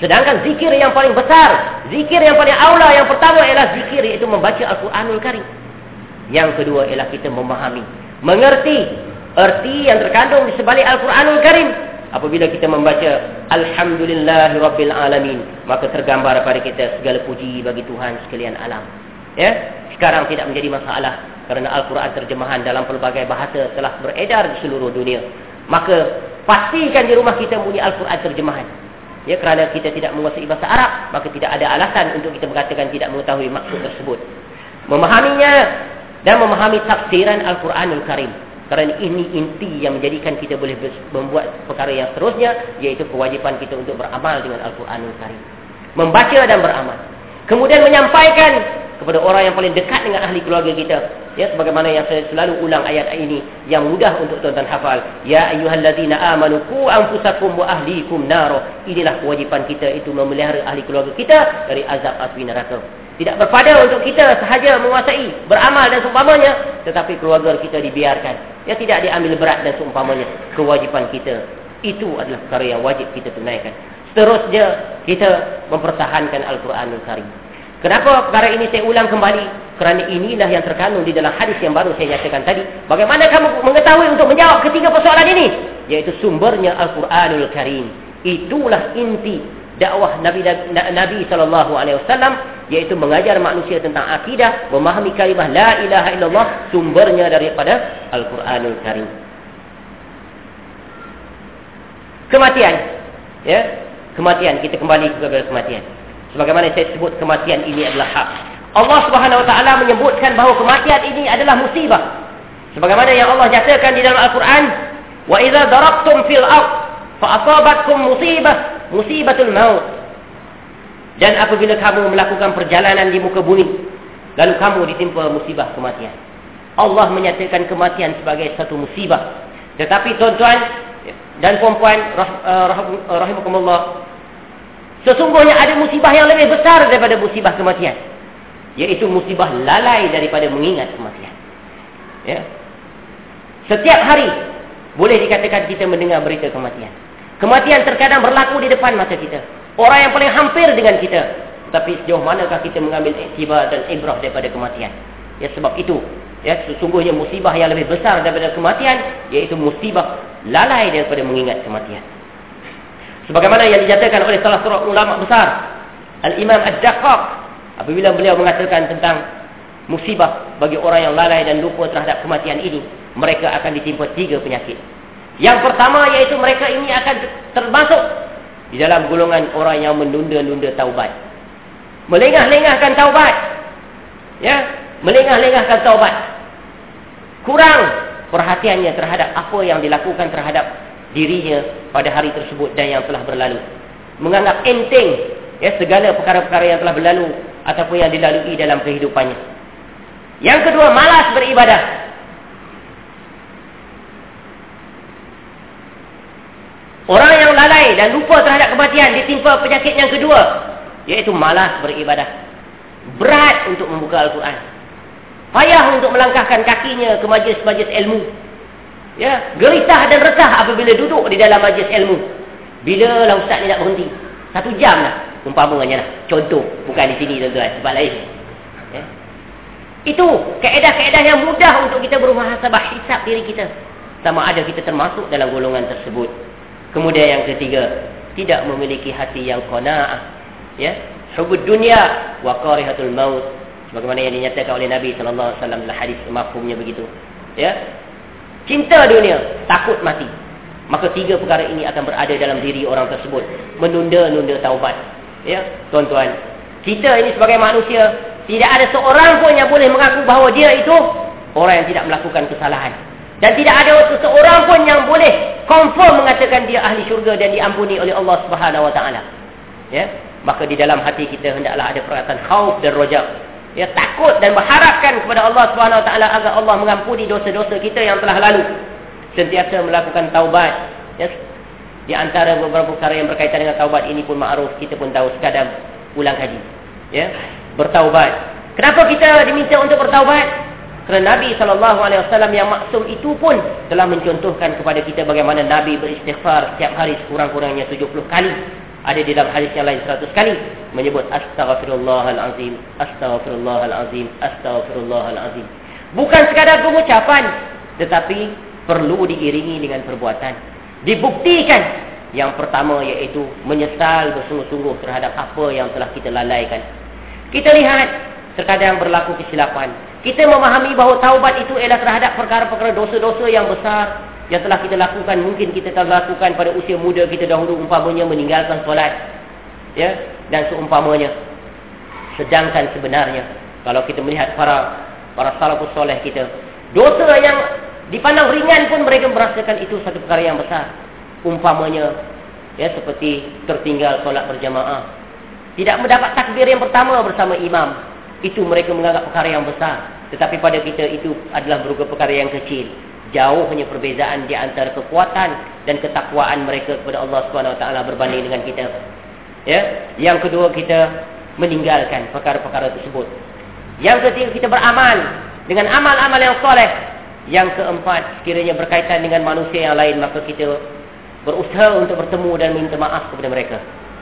Sedangkan zikir yang paling besar. Zikir yang paling aula yang pertama ialah zikir iaitu membaca Al-Quranul Karim. Yang kedua ialah kita memahami. Mengerti Erti yang terkandung di sebalik Al-Quranul Karim. Apabila kita membaca Alhamdulillahi Rabbil Alamin. Maka tergambar pada kita segala puji bagi Tuhan sekalian alam. Ya, Sekarang tidak menjadi masalah. Kerana Al-Quran terjemahan dalam pelbagai bahasa telah beredar di seluruh dunia. Maka pastikan di rumah kita mempunyai Al-Quran terjemahan. Ya, kerana kita tidak menguasai bahasa Arab. Maka tidak ada alasan untuk kita mengatakan tidak mengetahui maksud tersebut. Memahaminya dan memahami tafsiran Al-Quranul Karim. Kerana ini inti yang menjadikan kita boleh membuat perkara yang seterusnya. Iaitu kewajipan kita untuk beramal dengan Al-Quranul Karim. Membaca dan beramal. Kemudian menyampaikan kepada orang yang paling dekat dengan ahli keluarga kita. Ya, sebagaimana yang saya selalu ulang ayat ini. Yang mudah untuk tuan-tuan hafal. Ya ayuhalladzina amanu ku anfusakum wa ahlikum naro. Inilah kewajipan kita itu memelihara ahli keluarga kita dari azab api neraka. Tidak berpada untuk kita sahaja menguasai, beramal dan seumpamanya. Tetapi keluarga kita dibiarkan. Ya tidak diambil berat dan seumpamanya. Kewajipan kita. Itu adalah perkara yang wajib kita tunaikan. Seterusnya, kita mempertahankan Al-Quranul Karim. Kenapa perkara ini saya ulang kembali? Kerana inilah yang terkandung di dalam hadis yang baru saya nyatakan tadi. Bagaimana kamu mengetahui untuk menjawab ketiga persoalan ini? Yaitu sumbernya Al-Quranul Karim. Itulah inti dakwah Nabi Nabi sallallahu alaihi wasallam yaitu mengajar manusia tentang akidah, memahami kalimah la ilaha illallah sumbernya daripada Al-Qur'anul Karim. Kematian. Ya. Kematian kita kembali kepada kematian. Sebagaimana saya sebut kematian ini adalah hak. Allah Subhanahu wa taala menyebutkan bahawa kematian ini adalah musibah. Sebagaimana yang Allah nyatakan di dalam Al-Quran, "Wa idza darabtum fil ard fa asabatkum musibah musibatul maut. Dan apabila kamu melakukan perjalanan di muka bumi, lalu kamu ditimpa musibah kematian. Allah menyatakan kematian sebagai satu musibah. Tetapi tuan-tuan dan puan-puan rah, uh, rahimakumullah, Sesungguhnya ada musibah yang lebih besar daripada musibah kematian. Iaitu musibah lalai daripada mengingat kematian. Ya. Setiap hari boleh dikatakan kita mendengar berita kematian. Kematian terkadang berlaku di depan mata kita. Orang yang paling hampir dengan kita. Tapi sejauh manakah kita mengambil iktibar dan ibrah daripada kematian. Ya sebab itu. Ya, sesungguhnya musibah yang lebih besar daripada kematian. Iaitu musibah lalai daripada mengingat kematian. Sebagaimana yang dinyatakan oleh salah seorang ulama besar. Al-Imam Ad-Daqqaq. Apabila beliau mengatakan tentang musibah bagi orang yang lalai dan lupa terhadap kematian ini. Mereka akan ditimpa tiga penyakit. Yang pertama iaitu mereka ini akan termasuk di dalam golongan orang yang menunda-nunda taubat. Melengah-lengahkan taubat. Ya, melengah-lengahkan taubat. Kurang perhatiannya terhadap apa yang dilakukan terhadap dirinya pada hari tersebut dan yang telah berlalu. Menganggap enteng ya segala perkara-perkara yang telah berlalu ataupun yang dilalui dalam kehidupannya. Yang kedua, malas beribadah. Orang yang lalai dan lupa terhadap kematian ditimpa penyakit yang kedua. Iaitu malas beribadah. Berat untuk membuka Al-Quran. Payah untuk melangkahkan kakinya ke majlis-majlis ilmu. Ya, Geritah dan resah apabila duduk di dalam majlis ilmu. Bila lah ustaz ni nak berhenti? Satu jam lah. Umpamanya lah. Contoh. Bukan di sini tuan-tuan. Sebab lain. Ya. Itu keedah-keedah yang mudah untuk kita bermuhasabah hisap diri kita. Sama ada kita termasuk dalam golongan tersebut. Kemudian yang ketiga, tidak memiliki hati yang qanaah. Ya, hubud dunia wa qarihatul maut. Sebagaimana yang dinyatakan oleh Nabi sallallahu alaihi wasallam dalam hadis mafhumnya begitu. Ya. Cinta dunia, takut mati. Maka tiga perkara ini akan berada dalam diri orang tersebut, menunda-nunda taubat. Ya, tuan-tuan. Kita ini sebagai manusia, tidak ada seorang pun yang boleh mengaku bahawa dia itu orang yang tidak melakukan kesalahan. Dan tidak ada seseorang pun yang boleh confirm mengatakan dia ahli syurga dan diampuni oleh Allah Subhanahu Wa Taala. Ya, maka di dalam hati kita hendaklah ada perasaan khauf dan rojak. Ya, takut dan berharapkan kepada Allah Subhanahu Wa Taala agar Allah mengampuni dosa-dosa kita yang telah lalu. Sentiasa melakukan taubat. Ya, di antara beberapa perkara yang berkaitan dengan taubat ini pun ma'ruf kita pun tahu sekadar ulang kaji. Ya, bertaubat. Kenapa kita diminta untuk bertaubat? Kerana Nabi SAW yang maksum itu pun telah mencontohkan kepada kita bagaimana Nabi beristighfar setiap hari sekurang-kurangnya 70 kali. Ada di dalam hadis yang lain 100 kali. Menyebut Astaghfirullahalazim, Astaghfirullahalazim, Astaghfirullahalazim. Bukan sekadar pengucapan. Tetapi perlu diiringi dengan perbuatan. Dibuktikan. Yang pertama iaitu menyesal bersungguh-sungguh terhadap apa yang telah kita lalaikan. Kita lihat terkadang berlaku kesilapan. Kita memahami bahawa taubat itu ialah terhadap perkara-perkara dosa-dosa yang besar yang telah kita lakukan. Mungkin kita telah lakukan pada usia muda kita dahulu umpamanya meninggalkan solat. Ya, dan seumpamanya. Sedangkan sebenarnya kalau kita melihat para para salafus soleh kita, dosa yang dipandang ringan pun mereka merasakan itu satu perkara yang besar. Umpamanya ya seperti tertinggal solat berjamaah. Tidak mendapat takbir yang pertama bersama imam itu mereka menganggap perkara yang besar. Tetapi pada kita itu adalah berupa perkara yang kecil. Jauh hanya perbezaan di antara kekuatan dan ketakwaan mereka kepada Allah SWT berbanding dengan kita. Ya, Yang kedua kita meninggalkan perkara-perkara tersebut. Yang ketiga kita beramal dengan amal-amal yang soleh. Yang keempat sekiranya berkaitan dengan manusia yang lain maka kita berusaha untuk bertemu dan minta maaf kepada mereka.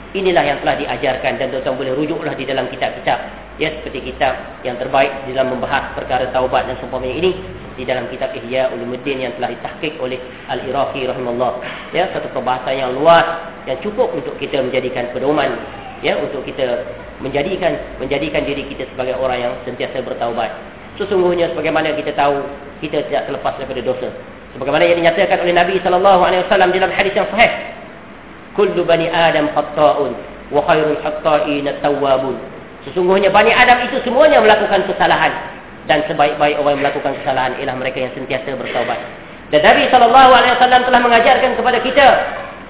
Inilah yang telah diajarkan dan tuan-tuan boleh rujuklah di dalam kitab-kitab. Ya, seperti kitab yang terbaik di dalam membahas perkara taubat dan seumpamanya ini. Di dalam kitab Ihya Ulumuddin yang telah ditahkik oleh Al-Iraqi rahimahullah. Ya, satu perbahasan yang luas yang cukup untuk kita menjadikan pedoman. Ya, untuk kita menjadikan menjadikan diri kita sebagai orang yang sentiasa bertaubat. Sesungguhnya sebagaimana kita tahu, kita tidak terlepas daripada dosa. Sebagaimana yang dinyatakan oleh Nabi SAW dalam hadis yang sahih kullu bani adam khata'un wa khairul khata'in at-tawwabun sesungguhnya bani adam itu semuanya melakukan kesalahan dan sebaik-baik orang yang melakukan kesalahan ialah mereka yang sentiasa bertaubat. Dan Nabi SAW telah mengajarkan kepada kita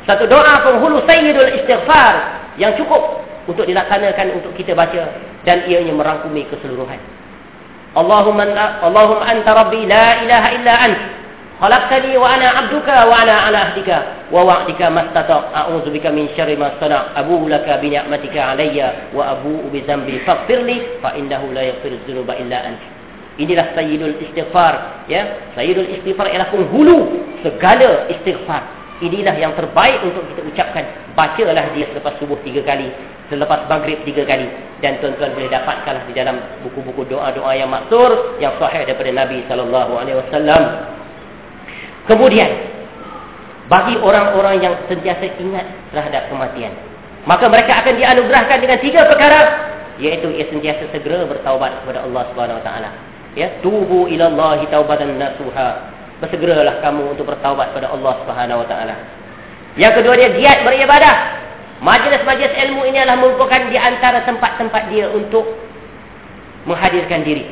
satu doa penghulu sayyidul istighfar yang cukup untuk dilaksanakan untuk kita baca dan ianya merangkumi keseluruhan. Allahumma Allahumma anta rabbi la ilaha illa ant. Khalaqtani wa ana abduka wa ana ala ahdika wa wa'dika mastata a'udzubika min syarri ma sana abu laka bi ni'matika alayya wa abu bi dhanbi faghfirli fa innahu la yaghfiru dzunuba illa anta inilah sayyidul istighfar ya. Sayyidul istighfar ialah penghulu segala istighfar. Inilah yang terbaik untuk kita ucapkan. Bacalah dia selepas subuh tiga kali selepas maghrib tiga kali. Dan tuan-tuan boleh dapatkanlah di dalam buku-buku doa-doa yang maksur yang sahih daripada Nabi sallallahu alaihi wasallam. Kemudian bagi orang-orang yang sentiasa ingat terhadap kematian maka mereka akan dianugerahkan dengan tiga perkara iaitu ia sentiasa segera bertaubat kepada Allah Subhanahu wa taala ya tubu ila Allah taubatan nasuha bersegeralah kamu untuk bertaubat kepada Allah Subhanahu wa taala. Yang kedua dia giat beribadah. Majlis-majlis ilmu ini adalah merupakan di antara tempat-tempat dia untuk menghadirkan diri.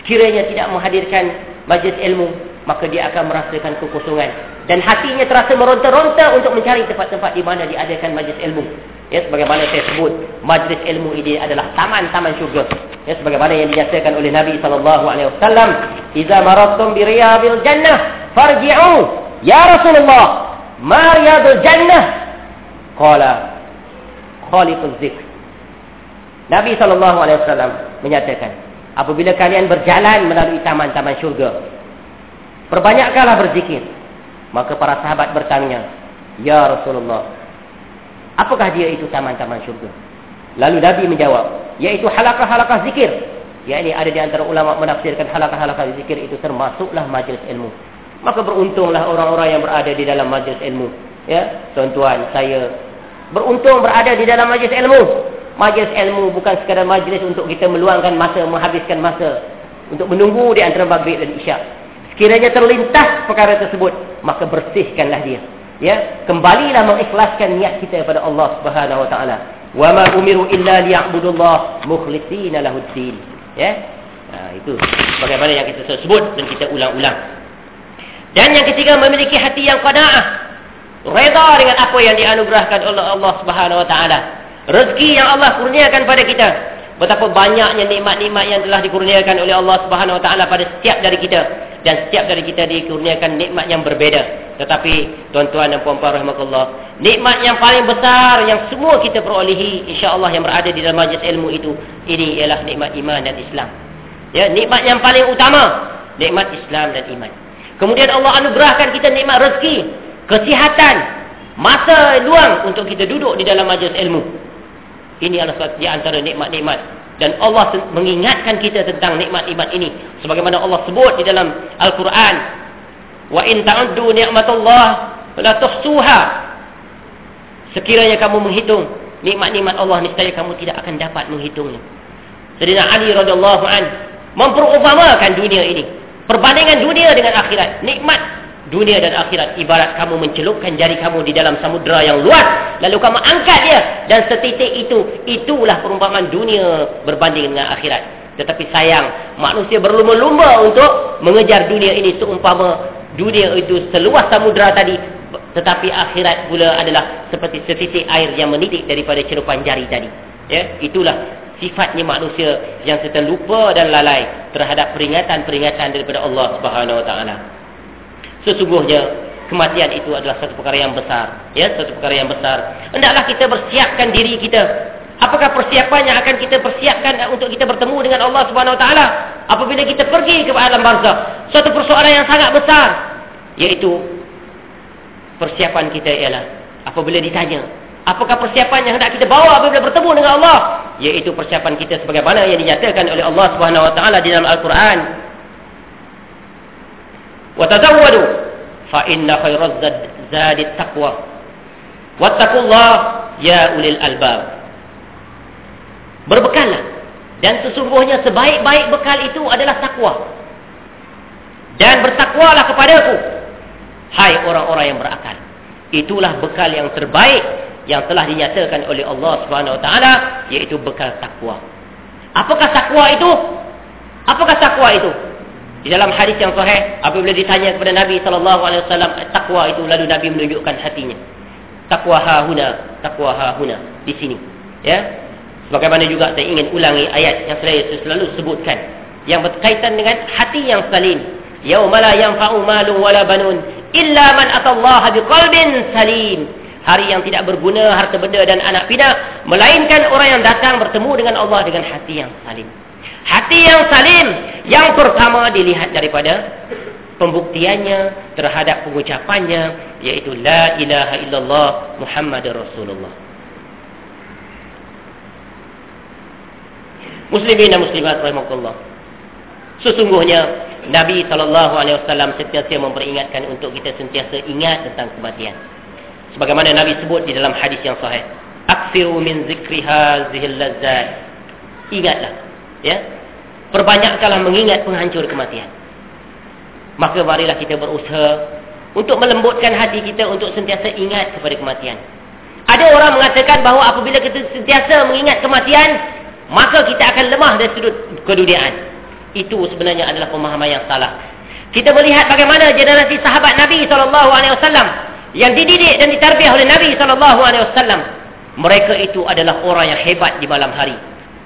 Sekiranya tidak menghadirkan majlis ilmu, maka dia akan merasakan kekosongan dan hatinya terasa meronta-ronta untuk mencari tempat-tempat di mana diadakan majlis ilmu. Ya sebagaimana saya sebut, majlis ilmu ini adalah taman-taman syurga. Ya sebagaimana yang dinyatakan oleh Nabi sallallahu alaihi wasallam, "Idza marattum bi riyadil jannah farji'u." Ya Rasulullah, "Ma riyadul jannah?" Qala, "Khaliquz zikr." Nabi sallallahu alaihi wasallam menyatakan, apabila kalian berjalan melalui taman-taman syurga, perbanyakkanlah berzikir. Maka para sahabat bertanya, "Ya Rasulullah, apakah dia itu taman-taman syurga?" Lalu Nabi menjawab, yaitu halakah-halakah zikir. Ya ini ada di antara ulama menafsirkan halakah-halakah zikir itu termasuklah majlis ilmu. Maka beruntunglah orang-orang yang berada di dalam majlis ilmu. Ya, tuan-tuan, saya beruntung berada di dalam majlis ilmu. Majlis ilmu bukan sekadar majlis untuk kita meluangkan masa, menghabiskan masa untuk menunggu di antara maghrib dan isyak. Sekiranya terlintas perkara tersebut, maka bersihkanlah dia. Ya, kembalilah mengikhlaskan niat kita kepada Allah Subhanahu wa taala. Wa ma umiru illa liya'budullah mukhlishina lahuddin. Ya. Nah, itu bagaimana yang kita sebut dan kita ulang-ulang. Dan yang ketiga memiliki hati yang qanaah. Redha dengan apa yang dianugerahkan oleh Allah Subhanahu wa taala. Rezeki yang Allah kurniakan pada kita. Betapa banyaknya nikmat-nikmat yang telah dikurniakan oleh Allah Subhanahu wa taala pada setiap dari kita dan setiap dari kita dikurniakan nikmat yang berbeza. Tetapi tuan-tuan dan puan-puan rahmatullah, nikmat yang paling besar yang semua kita perolehi insya-Allah yang berada di dalam majlis ilmu itu, ini ialah nikmat iman dan Islam. Ya, nikmat yang paling utama, nikmat Islam dan iman. Kemudian Allah anugerahkan kita nikmat rezeki, kesihatan, masa luang untuk kita duduk di dalam majlis ilmu. Ini adalah di antara nikmat-nikmat dan Allah mengingatkan kita tentang nikmat iman ini sebagaimana Allah sebut di dalam Al-Quran Wa in ta'uddu ni'matullah la tuhsuha. Sekiranya kamu menghitung nikmat-nikmat Allah niscaya kamu tidak akan dapat menghitungnya. Sayyidina Ali radhiyallahu an memperumpamakan dunia ini. Perbandingan dunia dengan akhirat. Nikmat dunia dan akhirat ibarat kamu mencelupkan jari kamu di dalam samudera yang luas lalu kamu angkat dia dan setitik itu itulah perumpamaan dunia berbanding dengan akhirat. Tetapi sayang manusia berlumba-lumba untuk mengejar dunia ini seumpama dunia itu seluas samudera tadi tetapi akhirat pula adalah seperti setitik air yang menitik daripada cerupan jari tadi ya itulah sifatnya manusia yang sedang lupa dan lalai terhadap peringatan-peringatan daripada Allah Subhanahu wa taala sesungguhnya kematian itu adalah satu perkara yang besar ya satu perkara yang besar hendaklah kita bersiapkan diri kita Apakah persiapan yang akan kita persiapkan untuk kita bertemu dengan Allah Subhanahu Wa Taala apabila kita pergi ke alam barzah? Suatu persoalan yang sangat besar, yaitu persiapan kita ialah apabila ditanya, apakah persiapan yang hendak kita bawa apabila bertemu dengan Allah? Yaitu persiapan kita sebagaimana yang dinyatakan oleh Allah Subhanahu Wa Taala di dalam Al-Quran. Tazawwadu fa inna khairaz zadi taqwa. Wattaqullah ya ulil albab. Berbekallah. Dan sesungguhnya sebaik-baik bekal itu adalah takwa. Dan bertakwalah kepadaku. Hai orang-orang yang berakal. Itulah bekal yang terbaik yang telah dinyatakan oleh Allah Subhanahu Wa Taala, yaitu bekal takwa. Apakah takwa itu? Apakah takwa itu? Di dalam hadis yang sahih, apabila ditanya kepada Nabi sallallahu alaihi wasallam takwa itu lalu Nabi menunjukkan hatinya. Takwa ha huna, takwa ha huna di sini. Ya, Bagaimana juga saya ingin ulangi ayat yang saya selalu sebutkan yang berkaitan dengan hati yang salim. Yaumala yanfa'u malun wala banun illa man atallaha biqalbin salim. Hari yang tidak berguna harta benda dan anak pinak melainkan orang yang datang bertemu dengan Allah dengan hati yang salim. Hati yang salim yang pertama dilihat daripada pembuktiannya terhadap pengucapannya yaitu la ilaha illallah Muhammadur Rasulullah. Muslimin dan muslimat rahimakumullah. Sesungguhnya Nabi sallallahu alaihi wasallam sentiasa memperingatkan untuk kita sentiasa ingat tentang kematian. Sebagaimana Nabi sebut di dalam hadis yang sahih, "Aktsiru min zikriha zihil lazzat." Ingatlah, ya. Perbanyakkanlah mengingat penghancur kematian. Maka marilah kita berusaha untuk melembutkan hati kita untuk sentiasa ingat kepada kematian. Ada orang mengatakan bahawa apabila kita sentiasa mengingat kematian, maka kita akan lemah dari sudut keduniaan. Itu sebenarnya adalah pemahaman yang salah. Kita melihat bagaimana generasi sahabat Nabi SAW yang dididik dan ditarbiah oleh Nabi SAW. Mereka itu adalah orang yang hebat di malam hari.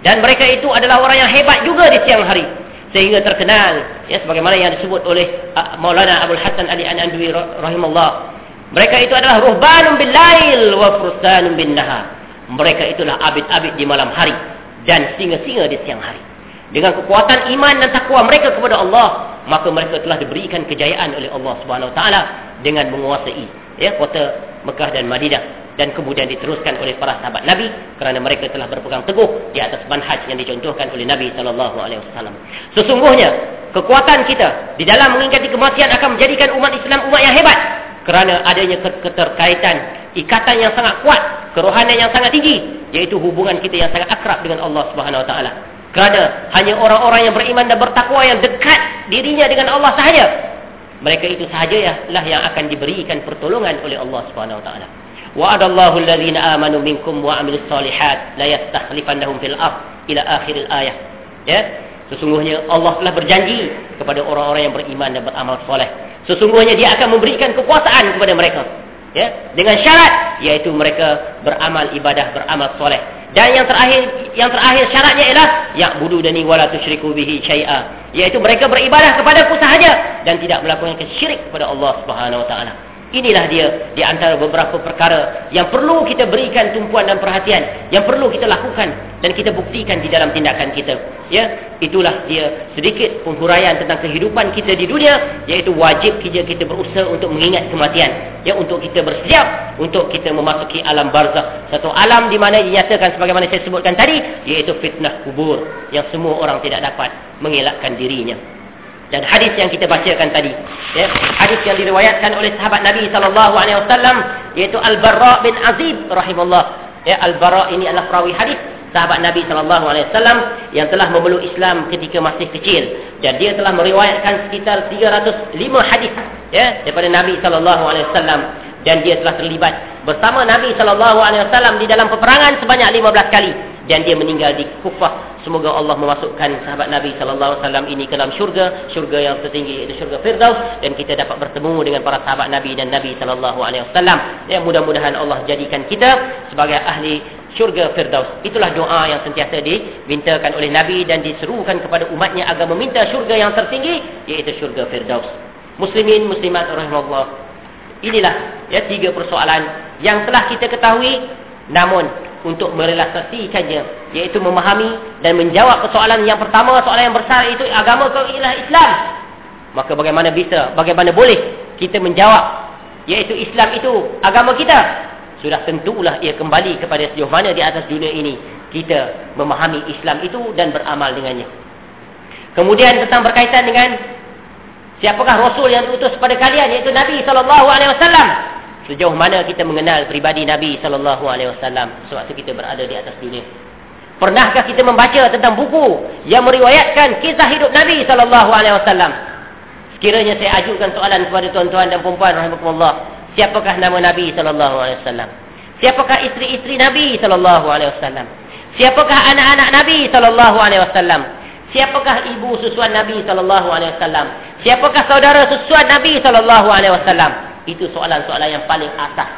Dan mereka itu adalah orang yang hebat juga di siang hari. Sehingga terkenal. Ya, sebagaimana yang disebut oleh uh, Maulana Abdul Hasan Ali An-Andwi rahimahullah. Mereka itu adalah ruhbanun bil lail wa fursanun bin nahar. Mereka itulah abid-abid di malam hari dan singa-singa di siang hari. Dengan kekuatan iman dan takwa mereka kepada Allah, maka mereka telah diberikan kejayaan oleh Allah Subhanahu Wa Taala dengan menguasai ya kota Mekah dan Madinah dan kemudian diteruskan oleh para sahabat Nabi kerana mereka telah berpegang teguh di atas manhaj yang dicontohkan oleh Nabi sallallahu alaihi wasallam. Sesungguhnya kekuatan kita di dalam mengingkati kematian akan menjadikan umat Islam umat yang hebat kerana adanya keterkaitan ikatan yang sangat kuat, kerohanian yang sangat tinggi yaitu hubungan kita yang sangat akrab dengan Allah Subhanahu wa taala. Kerana hanya orang-orang yang beriman dan bertakwa yang dekat dirinya dengan Allah sahaja. Mereka itu sahajalah yang akan diberikan pertolongan oleh Allah Subhanahu wa taala. Wa adallahu alladhina amanu minkum wa amilus solihat la yastakhlifannahum fil ard ila akhir ayat. Ya. Sesungguhnya Allah telah berjanji kepada orang-orang yang beriman dan beramal soleh. Sesungguhnya dia akan memberikan kekuasaan kepada mereka ya dengan syarat yaitu mereka beramal ibadah beramal soleh dan yang terakhir yang terakhir syaratnya ialah ya'budu dani wala tusyriku bihi syai'a yaitu mereka beribadah kepada aku sahaja dan tidak melakukan syirik kepada Allah Subhanahu wa taala Inilah dia di antara beberapa perkara yang perlu kita berikan tumpuan dan perhatian, yang perlu kita lakukan dan kita buktikan di dalam tindakan kita. Ya, itulah dia sedikit penghuraian tentang kehidupan kita di dunia, iaitu wajib kita kita berusaha untuk mengingat kematian, ya untuk kita bersiap untuk kita memasuki alam barzakh, satu alam di mana dinyatakan sebagaimana saya sebutkan tadi, iaitu fitnah kubur yang semua orang tidak dapat mengelakkan dirinya dan hadis yang kita bacakan tadi ya hadis yang diriwayatkan oleh sahabat Nabi sallallahu alaihi wasallam yaitu Al-Barra bin Azib rahimahullah. Ya Al-Barra ini adalah perawi hadis sahabat Nabi sallallahu alaihi wasallam yang telah memeluk Islam ketika masih kecil. Dan dia telah meriwayatkan sekitar 305 hadis ya daripada Nabi sallallahu alaihi wasallam. Dan dia telah terlibat bersama Nabi sallallahu alaihi wasallam di dalam peperangan sebanyak 15 kali dan dia meninggal di Kufah. Semoga Allah memasukkan sahabat Nabi sallallahu alaihi wasallam ini ke dalam syurga, syurga yang tertinggi iaitu syurga Firdaus dan kita dapat bertemu dengan para sahabat Nabi dan Nabi sallallahu alaihi wasallam. Ya mudah-mudahan Allah jadikan kita sebagai ahli syurga Firdaus. Itulah doa yang sentiasa dimintakan oleh Nabi dan diserukan kepada umatnya agar meminta syurga yang tertinggi iaitu syurga Firdaus. Muslimin muslimat rahimakumullah. Inilah ya tiga persoalan yang telah kita ketahui namun untuk merelaksasikannya iaitu memahami dan menjawab persoalan yang pertama soalan yang besar itu agama kau ialah Islam. Maka bagaimana bisa bagaimana boleh kita menjawab iaitu Islam itu agama kita? Sudah tentulah ia kembali kepada sejauh mana di atas dunia ini kita memahami Islam itu dan beramal dengannya. Kemudian tentang berkaitan dengan siapakah rasul yang diutus kepada kalian iaitu Nabi sallallahu alaihi wasallam Sejauh mana kita mengenal pribadi Nabi sallallahu alaihi wasallam sewaktu kita berada di atas dunia? Pernahkah kita membaca tentang buku yang meriwayatkan kisah hidup Nabi sallallahu alaihi wasallam? Sekiranya saya ajukan soalan kepada tuan-tuan dan puan-puan rahimakumullah, siapakah nama Nabi sallallahu alaihi wasallam? Siapakah isteri-isteri Nabi sallallahu alaihi wasallam? Siapakah anak-anak Nabi sallallahu alaihi wasallam? Siapakah ibu susuan Nabi sallallahu alaihi wasallam? Siapakah saudara susuan Nabi sallallahu alaihi wasallam? Itu soalan-soalan yang paling asas.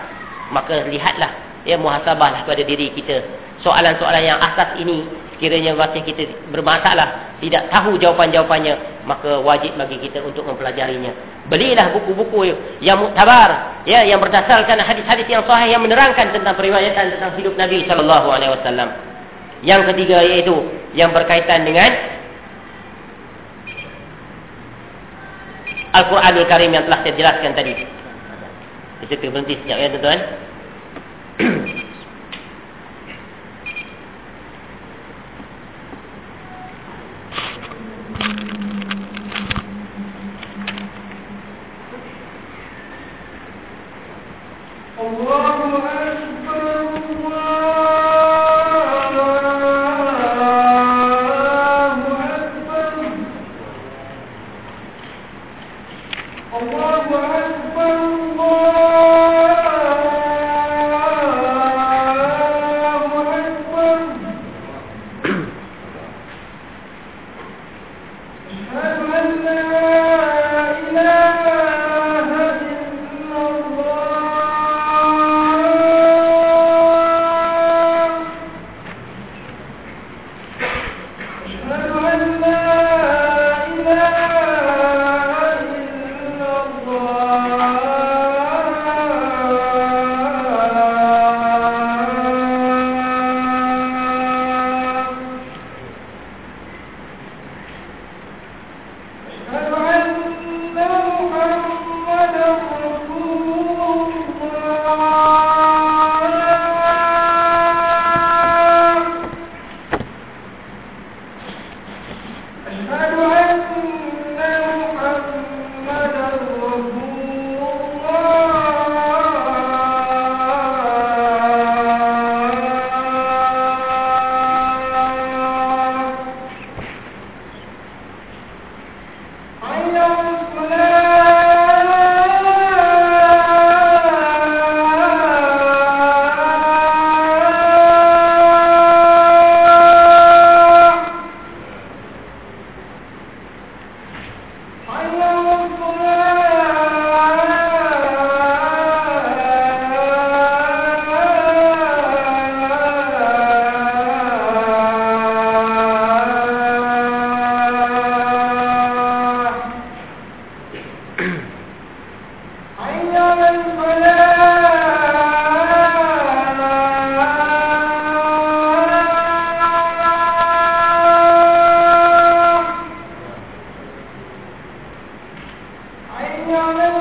Maka lihatlah, ya muhasabahlah pada diri kita. Soalan-soalan yang asas ini sekiranya masih kita bermasalah tidak tahu jawapan-jawapannya maka wajib bagi kita untuk mempelajarinya belilah buku-buku yang muktabar ya yang berdasarkan hadis-hadis yang sahih yang menerangkan tentang periwayatan tentang hidup Nabi sallallahu alaihi wasallam yang ketiga iaitu yang berkaitan dengan Al-Quranul Karim yang telah saya jelaskan tadi. Kita berhenti sekejap ya tuan-tuan. No, no.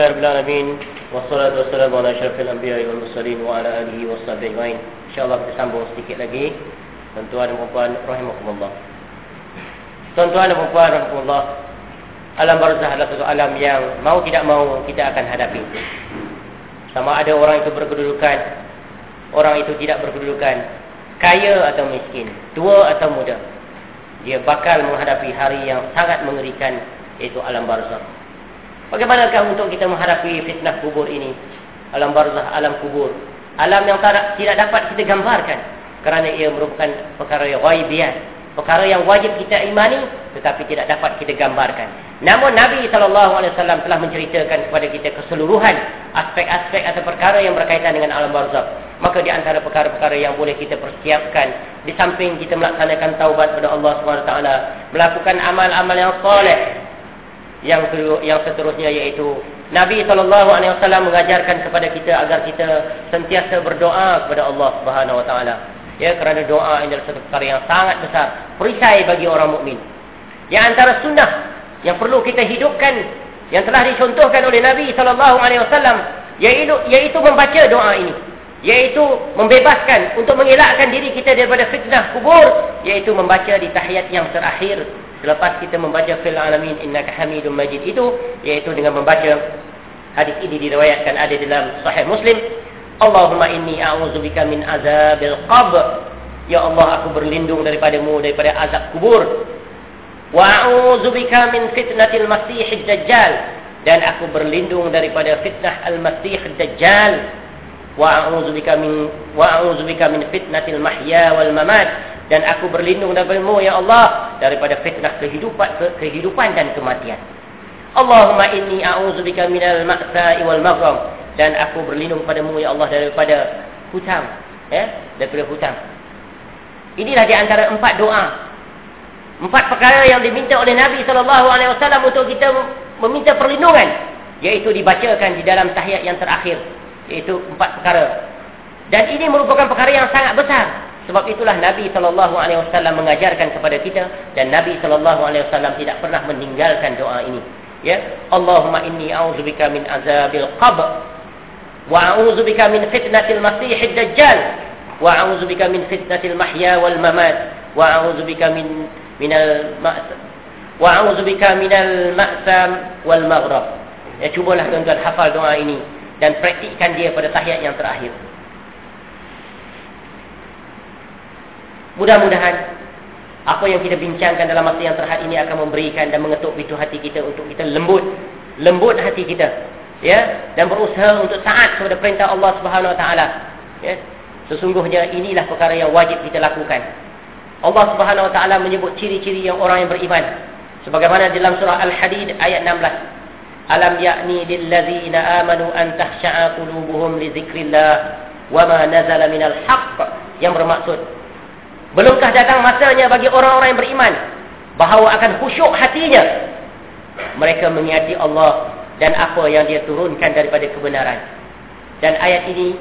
Alamin. Wassalatu wassalamu ala asyrafil anbiya'i wal mursalin wa ala alihi washabihi ajmain. Insyaallah kita sambung sedikit lagi. Tuan-tuan dan puan rahimakumullah. Tuan-tuan dan puan rahimakumullah. Alam barzah adalah satu alam yang mau tidak mau kita akan hadapi. Sama ada orang itu berkedudukan orang itu tidak berkedudukan. Kaya atau miskin tua atau muda. Dia bakal menghadapi hari yang sangat mengerikan iaitu alam barzah Bagaimanakah untuk kita menghadapi fitnah kubur ini? Alam barzah, alam kubur. Alam yang tidak dapat kita gambarkan. Kerana ia merupakan perkara yang wajibiyat. Perkara yang wajib kita imani tetapi tidak dapat kita gambarkan. Namun Nabi SAW telah menceritakan kepada kita keseluruhan aspek-aspek atau perkara yang berkaitan dengan alam barzah. Maka di antara perkara-perkara yang boleh kita persiapkan di samping kita melaksanakan taubat kepada Allah SWT. Melakukan amal-amal yang soleh yang yang seterusnya yaitu Nabi sallallahu alaihi wasallam mengajarkan kepada kita agar kita sentiasa berdoa kepada Allah Subhanahu wa taala. Ya kerana doa adalah satu perkara yang sangat besar, perisai bagi orang mukmin. Yang antara sunnah yang perlu kita hidupkan yang telah dicontohkan oleh Nabi sallallahu alaihi wasallam membaca doa ini. yaitu membebaskan untuk mengelakkan diri kita daripada fitnah kubur yaitu membaca di tahiyat yang terakhir selepas kita membaca fil alamin innaka hamidum majid itu yaitu dengan membaca hadis ini diriwayatkan ada dalam sahih muslim Allahumma inni a'udzubika min azabil qabr. Ya Allah aku berlindung daripadamu daripada azab kubur. Wa a'udzubika min fitnatil masiihid dajjal dan aku berlindung daripada fitnah al-masih dajjal wa a'udzubika min wa a'udzubika min fitnatil mahya wal mamat dan aku berlindung daripada-Mu ya Allah daripada fitnah kehidupan kehidupan dan kematian Allahumma inni a'udzubika minal ma'sa'i wal maghrib dan aku berlindung padamu ya Allah daripada hutang ya daripada hutang inilah di antara empat doa empat perkara yang diminta oleh Nabi sallallahu alaihi wasallam untuk kita meminta perlindungan yaitu dibacakan di dalam tahiyat yang terakhir Iaitu empat perkara. Dan ini merupakan perkara yang sangat besar. Sebab itulah Nabi SAW mengajarkan kepada kita. Dan Nabi SAW tidak pernah meninggalkan doa ini. Ya, Allahumma inni a'udzubika min azabil qabr wa a'udzubika min fitnatil masiihid dajjal wa a'udzubika min fitnatil mahya wal mamat wa a'udzubika min minal ma'sa wa a'udzubika minal ma'sam wal maghrib ya cubalah tuan-tuan hafal doa ini dan praktikkan dia pada tahiyat yang terakhir. Mudah-mudahan apa yang kita bincangkan dalam masa yang terakhir ini akan memberikan dan mengetuk pintu hati kita untuk kita lembut, lembut hati kita, ya, dan berusaha untuk taat kepada perintah Allah Subhanahu Wa Taala. Ya. Sesungguhnya inilah perkara yang wajib kita lakukan. Allah Subhanahu Wa Taala menyebut ciri-ciri yang orang yang beriman. Sebagaimana dalam surah Al-Hadid ayat 16. Alam yakni lilladzina amanu an tahsha'a qulubuhum li dzikrillah wa ma nazala minal haqq yang bermaksud belumkah datang masanya bagi orang-orang yang beriman bahawa akan khusyuk hatinya? Mereka mengingati Allah dan apa yang dia turunkan daripada kebenaran. Dan ayat ini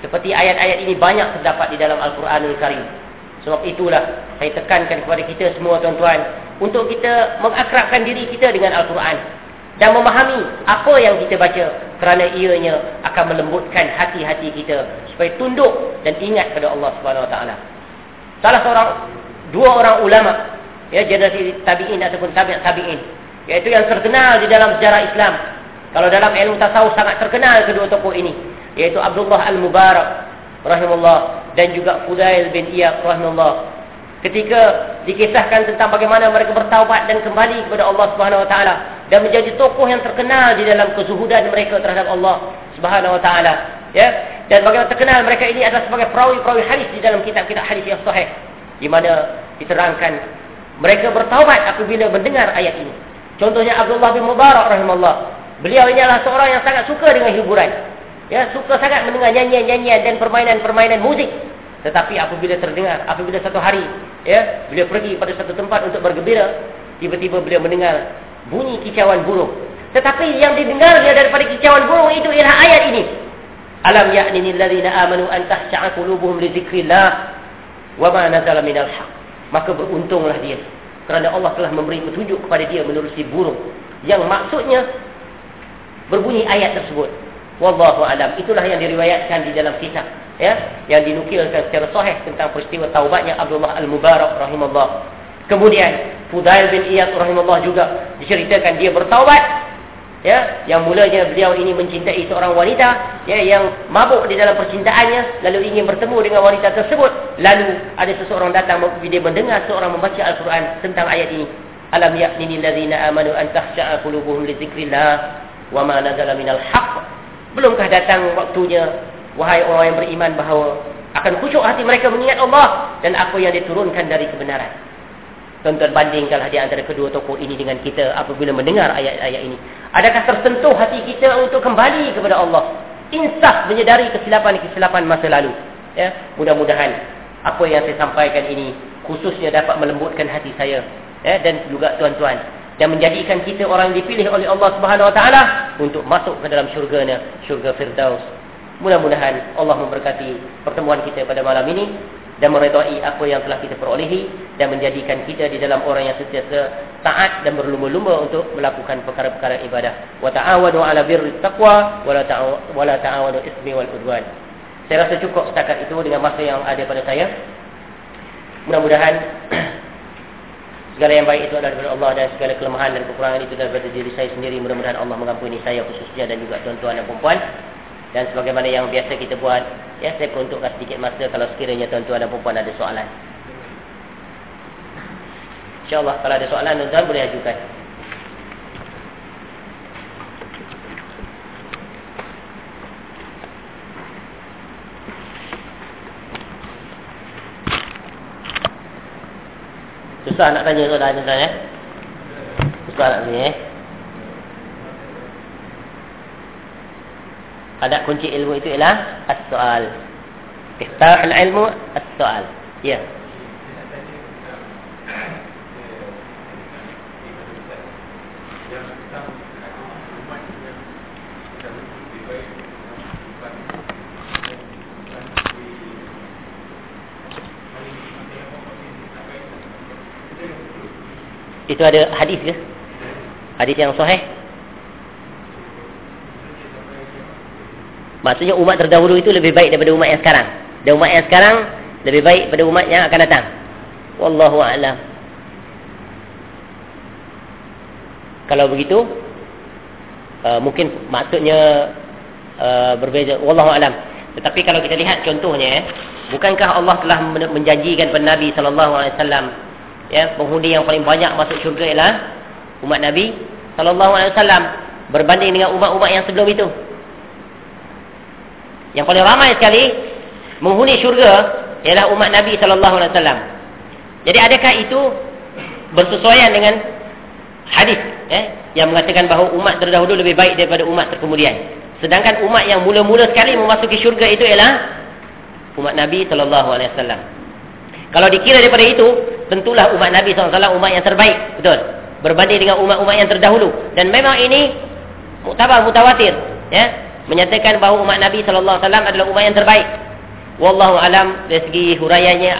seperti ayat-ayat ini banyak terdapat di dalam Al-Quranul Karim. Sebab itulah saya tekankan kepada kita semua tuan-tuan untuk kita mengakrabkan diri kita dengan Al-Quran dan memahami apa yang kita baca kerana ianya akan melembutkan hati-hati kita supaya tunduk dan ingat kepada Allah Subhanahu Wa Taala. Salah seorang dua orang ulama ya generasi tabi'in ataupun tabi'at tabi'in iaitu yang terkenal di dalam sejarah Islam. Kalau dalam ilmu tasawuf sangat terkenal kedua tokoh ini iaitu Abdullah Al-Mubarak rahimahullah dan juga Fudail bin Iyad rahimahullah ketika dikisahkan tentang bagaimana mereka bertaubat dan kembali kepada Allah Subhanahu wa taala dan menjadi tokoh yang terkenal di dalam kezuhudan mereka terhadap Allah Subhanahu wa taala ya dan bagaimana terkenal mereka ini adalah sebagai perawi-perawi hadis di dalam kitab-kitab hadis yang sahih di mana diterangkan mereka bertaubat apabila mendengar ayat ini. Contohnya Abdullah bin Mubarak rahimahullah. Beliau ini adalah seorang yang sangat suka dengan hiburan. Ya suka sangat mendengar nyanyian-nyanyian dan permainan-permainan muzik. Tetapi apabila terdengar apabila satu hari ya beliau pergi pada satu tempat untuk bergembira tiba-tiba beliau mendengar bunyi kicauan burung. Tetapi yang didengar dia daripada kicauan burung itu ialah ayat ini alam ya'nini alladhina amanu an tahsha'a qulubuhum li dzikrillah wa ma nazala minal haqq. Maka beruntunglah dia. Kerana Allah telah memberi petunjuk kepada dia menerusi burung. Yang maksudnya berbunyi ayat tersebut. Wallahu alam. Itulah yang diriwayatkan di dalam kitab ya yang dinukilkan secara sahih tentang peristiwa taubatnya Abdullah Al-Mubarak rahimahullah. Kemudian Fudail bin Iyad rahimahullah juga diceritakan dia bertaubat ya yang mulanya beliau ini mencintai seorang wanita ya yang mabuk di dalam percintaannya lalu ingin bertemu dengan wanita tersebut. Lalu ada seseorang datang dia mendengar seorang membaca Al-Quran tentang ayat ini. Alam ya'nini allazina amanu an tahsha'a qulubuhum li dzikrillah wa ma nazala minal haqq. Belumkah datang waktunya Wahai orang yang beriman bahawa akan khusyuk hati mereka mengingat Allah dan apa yang diturunkan dari kebenaran. Tuan-tuan bandingkanlah di antara kedua tokoh ini dengan kita apabila mendengar ayat-ayat ini. Adakah tersentuh hati kita untuk kembali kepada Allah? Insaf menyedari kesilapan-kesilapan masa lalu. Ya, mudah-mudahan apa yang saya sampaikan ini khususnya dapat melembutkan hati saya ya, dan juga tuan-tuan dan menjadikan kita orang yang dipilih oleh Allah Subhanahu Wa Taala untuk masuk ke dalam syurga-Nya, syurga Firdaus. Mudah-mudahan Allah memberkati pertemuan kita pada malam ini dan meredai apa yang telah kita perolehi dan menjadikan kita di dalam orang yang sentiasa taat dan berlumba-lumba untuk melakukan perkara-perkara ibadah. Wa ta'awanu 'ala birri taqwa wa la ta'awanu ismi wal udwan. Saya rasa cukup setakat itu dengan masa yang ada pada saya. Mudah-mudahan segala yang baik itu adalah daripada Allah dan segala kelemahan dan kekurangan itu daripada diri saya sendiri. Mudah-mudahan Allah mengampuni saya khususnya dan juga tuan-tuan dan perempuan. Dan sebagaimana yang biasa kita buat, ya saya peruntukkan sedikit masa kalau sekiranya tuan-tuan dan perempuan ada soalan. InsyaAllah kalau ada soalan tuan-tuan boleh ajukan. Susah nak tanya soalan tuan ya. Susah nak tanya eh. Ada kunci ilmu itu ialah as-soal. Iftah al-ilmu as-soal. Ya. Itu ada hadis ke? Hadis yang sahih? Maksudnya umat terdahulu itu lebih baik daripada umat yang sekarang. Dan umat yang sekarang lebih baik daripada umat yang akan datang. Wallahu a'lam. Kalau begitu uh, mungkin maksudnya uh, berbeza wallahu a'lam. Tetapi kalau kita lihat contohnya, bukankah Allah telah menjanjikan kepada Nabi sallallahu alaihi wasallam ya penghuni yang paling banyak masuk syurga ialah umat Nabi sallallahu alaihi wasallam berbanding dengan umat-umat yang sebelum itu. Yang paling ramai sekali menghuni syurga ialah umat Nabi sallallahu alaihi wasallam. Jadi adakah itu bersesuaian dengan hadis ya yang mengatakan bahawa umat terdahulu lebih baik daripada umat terkemudian. Sedangkan umat yang mula-mula sekali memasuki syurga itu ialah umat Nabi sallallahu alaihi wasallam. Kalau dikira daripada itu, tentulah umat Nabi SAW umat yang terbaik. Betul. Berbanding dengan umat-umat yang terdahulu. Dan memang ini mutabar, mutawatir. Ya? Menyatakan bahawa umat Nabi SAW adalah umat yang terbaik. Wallahu alam dari segi huraiannya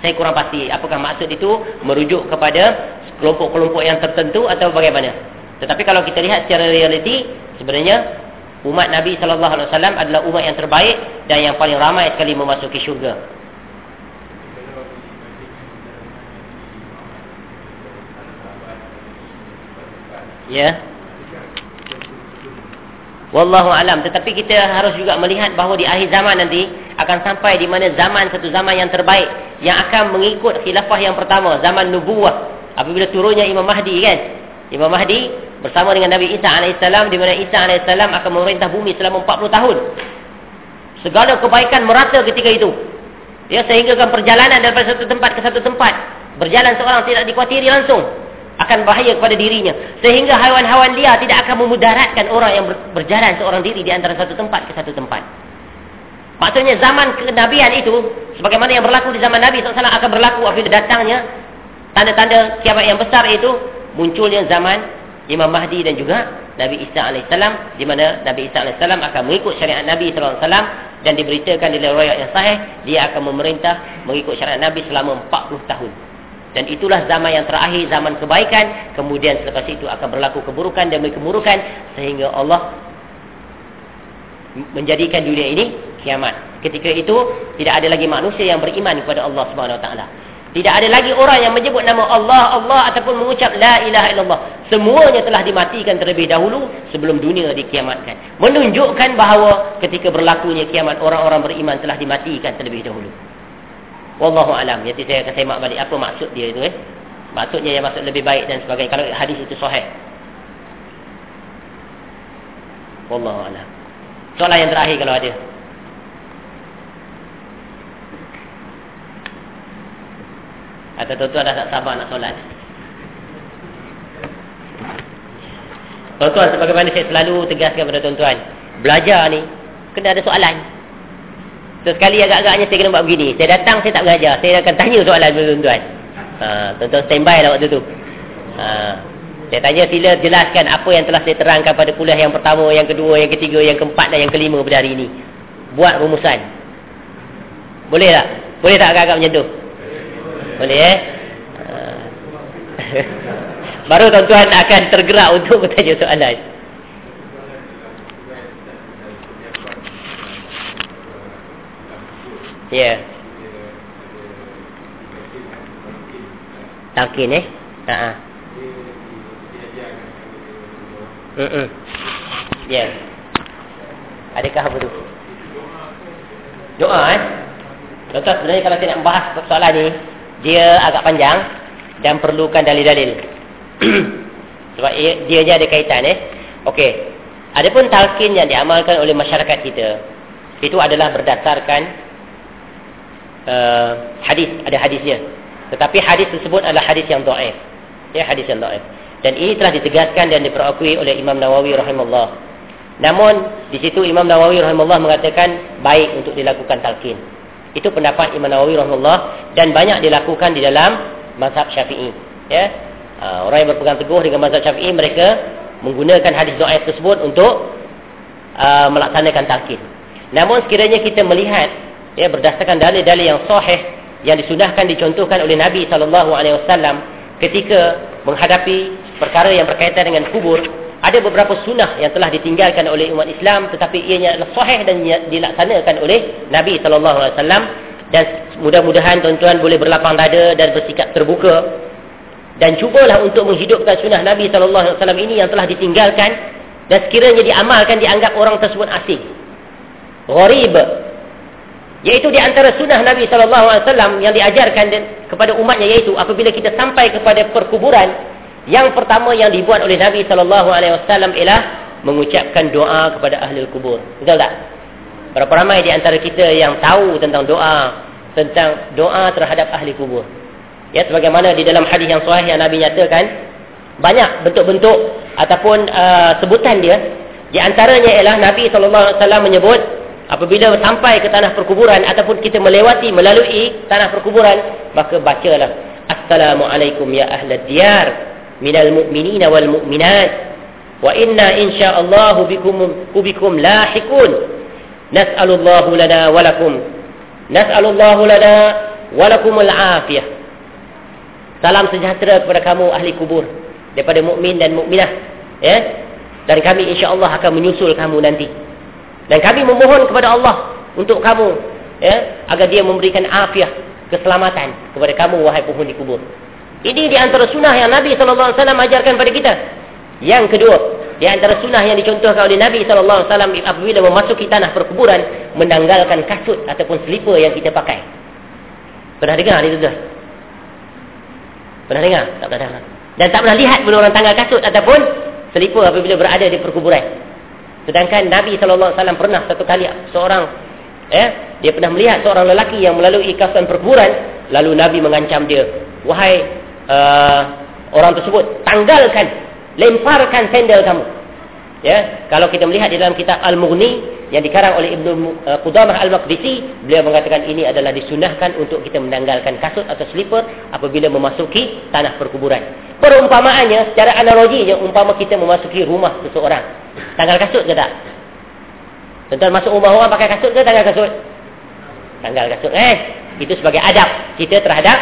saya kurang pasti apakah maksud itu merujuk kepada kelompok-kelompok yang tertentu atau bagaimana. Tetapi kalau kita lihat secara realiti sebenarnya umat Nabi sallallahu alaihi wasallam adalah umat yang terbaik dan yang paling ramai sekali memasuki syurga. Ya. Wallahu alam. Tetapi kita harus juga melihat bahawa di akhir zaman nanti akan sampai di mana zaman satu zaman yang terbaik yang akan mengikut khilafah yang pertama, zaman nubuwah. Apabila turunnya Imam Mahdi kan? Imam Mahdi bersama dengan Nabi Isa alaihissalam di mana Isa alaihissalam akan memerintah bumi selama 40 tahun. Segala kebaikan merata ketika itu. Ya sehingga kan perjalanan daripada satu tempat ke satu tempat berjalan seorang tidak dikuatiri langsung akan bahaya kepada dirinya. Sehingga haiwan-haiwan liar tidak akan memudaratkan orang yang berjalan seorang diri di antara satu tempat ke satu tempat. Maksudnya zaman kenabian itu sebagaimana yang berlaku di zaman Nabi SAW akan berlaku apabila datangnya tanda-tanda kiamat yang besar itu munculnya zaman Imam Mahdi dan juga Nabi Isa AS di mana Nabi Isa AS akan mengikut syariat Nabi SAW dan diberitakan di dalam yang sahih dia akan memerintah mengikut syariat Nabi selama 40 tahun dan itulah zaman yang terakhir, zaman kebaikan. Kemudian selepas itu akan berlaku keburukan demi keburukan. Sehingga Allah menjadikan dunia ini kiamat. Ketika itu, tidak ada lagi manusia yang beriman kepada Allah SWT. Tidak ada lagi orang yang menyebut nama Allah, Allah ataupun mengucap La ilaha illallah. Semuanya telah dimatikan terlebih dahulu sebelum dunia dikiamatkan. Menunjukkan bahawa ketika berlakunya kiamat, orang-orang beriman telah dimatikan terlebih dahulu. Wallahu alam. Jadi saya akan semak balik apa maksud dia itu eh. Maksudnya yang maksud lebih baik dan sebagainya kalau hadis itu sahih. Wallahu alam. Soalan yang terakhir kalau ada. Atau tuan-tuan dah tak sabar nak solat. Tuan-tuan sebagaimana saya selalu tegaskan kepada tuan-tuan. Belajar ni kena ada soalan. Sesekali agak-agaknya saya kena buat begini. Saya datang, saya tak mengajar. Saya akan tanya soalan dulu tuan-tuan. Ha, tuan-tuan standby lah waktu tu. Ha, saya tanya sila jelaskan apa yang telah saya terangkan pada kuliah yang pertama, yang kedua, yang ketiga, yang keempat dan yang kelima pada hari ini. Buat rumusan. Boleh tak? Boleh tak agak-agak macam tu? Boleh eh? Ha. Baru tuan-tuan akan tergerak untuk bertanya soalan. Ya. Talqin eh? Ha ah. Hmm. Ya. Adakah apa tu? Doa eh? Contoh sebenarnya kalau kita nak bahas soalan ni, dia agak panjang dan perlukan dalil-dalil. Sebab dia je ada kaitan eh. Okey. Adapun talqin yang diamalkan oleh masyarakat kita, itu adalah berdasarkan uh, hadis, ada hadisnya. Tetapi hadis tersebut adalah hadis yang dhaif. Ya, hadis yang dhaif. Dan ini telah ditegaskan dan diperakui oleh Imam Nawawi rahimahullah. Namun di situ Imam Nawawi rahimahullah mengatakan baik untuk dilakukan talqin. Itu pendapat Imam Nawawi rahimahullah dan banyak dilakukan di dalam mazhab Syafi'i. Ya. Uh, orang yang berpegang teguh dengan mazhab Syafi'i mereka menggunakan hadis dhaif tersebut untuk uh, melaksanakan talqin. Namun sekiranya kita melihat ya berdasarkan dalil-dalil yang sahih yang disunahkan dicontohkan oleh Nabi sallallahu alaihi wasallam ketika menghadapi perkara yang berkaitan dengan kubur ada beberapa sunnah yang telah ditinggalkan oleh umat Islam tetapi ianya adalah sahih dan dilaksanakan oleh Nabi sallallahu alaihi wasallam. Dan mudah-mudahan tuan-tuan boleh berlapang dada dan bersikap terbuka. Dan cubalah untuk menghidupkan sunnah Nabi sallallahu alaihi wasallam ini yang telah ditinggalkan dan sekiranya diamalkan dianggap orang tersebut asing. Gharib Yaitu di antara sunnah Nabi SAW yang diajarkan kepada umatnya yaitu apabila kita sampai kepada perkuburan yang pertama yang dibuat oleh Nabi SAW ialah mengucapkan doa kepada ahli kubur. Betul tak? Berapa ramai di antara kita yang tahu tentang doa tentang doa terhadap ahli kubur. Ya sebagaimana di dalam hadis yang sahih yang Nabi nyatakan banyak bentuk-bentuk ataupun uh, sebutan dia di antaranya ialah Nabi SAW menyebut apabila sampai ke tanah perkuburan ataupun kita melewati melalui tanah perkuburan maka bacalah assalamualaikum ya ahli diyar minal mu'minina wal mu'minat wa inna insyaallah bikum bikum lahiqun nas'alullahu lana wa lakum nas'alullahu lana wa lakumul afiyah. Salam sejahtera kepada kamu ahli kubur daripada mukmin dan mukminah ya. Dan kami insyaallah akan menyusul kamu nanti dan kami memohon kepada Allah untuk kamu ya agar dia memberikan afiah keselamatan kepada kamu wahai penghuni kubur. Ini di antara sunnah yang Nabi sallallahu alaihi wasallam ajarkan kepada kita. Yang kedua, di antara sunnah yang dicontohkan oleh Nabi sallallahu alaihi wasallam apabila memasuki tanah perkuburan menanggalkan kasut ataupun selipar yang kita pakai. Pernah dengar itu tuan? Pernah dengar? Tak pernah dengar. Dan tak pernah lihat pun orang tanggal kasut ataupun selipar apabila berada di perkuburan. Sedangkan Nabi SAW pernah satu kali seorang eh, dia pernah melihat seorang lelaki yang melalui kawasan perkuburan lalu Nabi mengancam dia. Wahai uh, orang tersebut tanggalkan lemparkan sandal kamu. Ya kalau kita melihat di dalam kitab Al-Mughni yang dikarang oleh Ibnu uh, Qudamah Al-Maqdisi beliau mengatakan ini adalah disunahkan untuk kita menanggalkan kasut atau slipper apabila memasuki tanah perkuburan perumpamaannya secara analogi je umpama kita memasuki rumah seseorang Tanggal kasut ke tak? Tuan-tuan masuk rumah orang pakai kasut ke tanggal kasut? Tanggal kasut. Eh, itu sebagai adab kita terhadap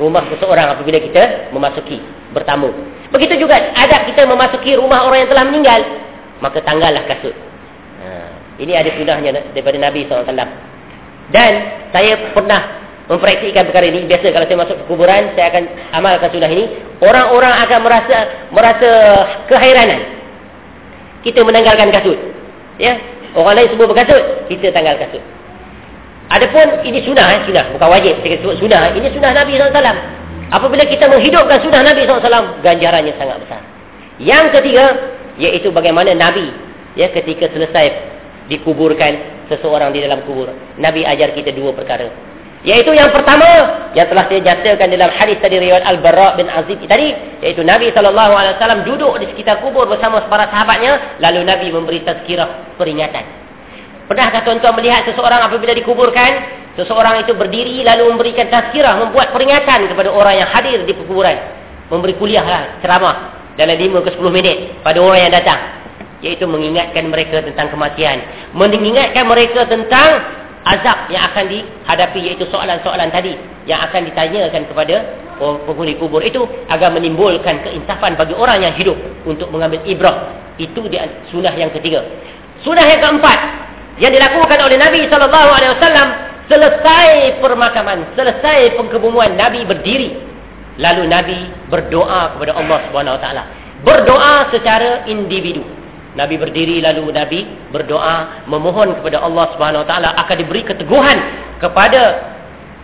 rumah seseorang apabila kita memasuki bertamu. Begitu juga adab kita memasuki rumah orang yang telah meninggal, maka tanggallah kasut. Ha, ini ada sunahnya daripada Nabi SAW. Dan saya pernah mempraktikkan perkara ini. Biasa kalau saya masuk ke kuburan, saya akan amalkan sunnah ini. Orang-orang akan merasa merasa kehairanan kita menanggalkan kasut. Ya, orang lain semua berkasut, kita tanggal kasut. Adapun ini sunnah, eh? sunnah, bukan wajib. Saya sebut sunnah. Ini sunnah Nabi SAW. Apabila kita menghidupkan sunnah Nabi SAW, ganjarannya sangat besar. Yang ketiga, iaitu bagaimana Nabi, ya, ketika selesai dikuburkan seseorang di dalam kubur. Nabi ajar kita dua perkara. Yaitu yang pertama yang telah saya nyatakan dalam hadis tadi riwayat Al-Bara bin Azib tadi yaitu Nabi wasallam duduk di sekitar kubur bersama para sahabatnya lalu Nabi memberi tazkirah peringatan. Pernahkah tuan-tuan melihat seseorang apabila dikuburkan? Seseorang itu berdiri lalu memberikan tazkirah membuat peringatan kepada orang yang hadir di kuburan memberi kuliah lah, ceramah dalam 5 ke 10 minit pada orang yang datang. Yaitu mengingatkan mereka tentang kematian. Mengingatkan mereka tentang azab yang akan dihadapi iaitu soalan-soalan tadi yang akan ditanyakan kepada penghuni kubur itu agar menimbulkan keinsafan bagi orang yang hidup untuk mengambil ibrah itu dia sunnah yang ketiga sunnah yang keempat yang dilakukan oleh Nabi SAW Selesai permakaman, selesai pengkebumian Nabi berdiri. Lalu Nabi berdoa kepada Allah Subhanahu Wa Taala. Berdoa secara individu. Nabi berdiri lalu Nabi berdoa memohon kepada Allah Subhanahu Wa Taala akan diberi keteguhan kepada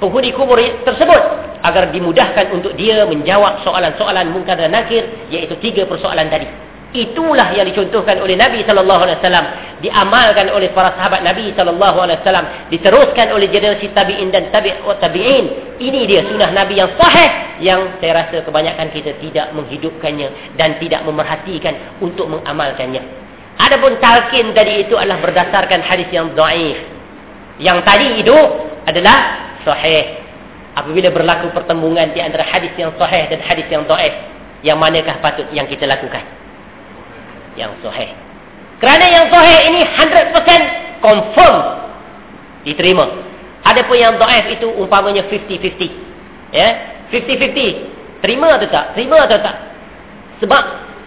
penghuni kubur tersebut agar dimudahkan untuk dia menjawab soalan-soalan mungkar dan nakir iaitu tiga persoalan tadi. Itulah yang dicontohkan oleh Nabi sallallahu alaihi wasallam, diamalkan oleh para sahabat Nabi sallallahu alaihi wasallam, diteruskan oleh generasi tabi'in dan tabi' tabi'in. Ini dia sunnah Nabi yang sahih yang saya rasa kebanyakan kita tidak menghidupkannya dan tidak memerhatikan untuk mengamalkannya. Adapun talqin tadi itu adalah berdasarkan hadis yang dhaif. Yang tadi itu adalah sahih. Apabila berlaku pertembungan di antara hadis yang sahih dan hadis yang dhaif, yang manakah patut yang kita lakukan? Yang sahih. Kerana yang sahih ini 100% confirm diterima. Adapun yang dhaif itu umpamanya 50-50. Ya, 50-50. Terima atau tak? Terima atau tak? Sebab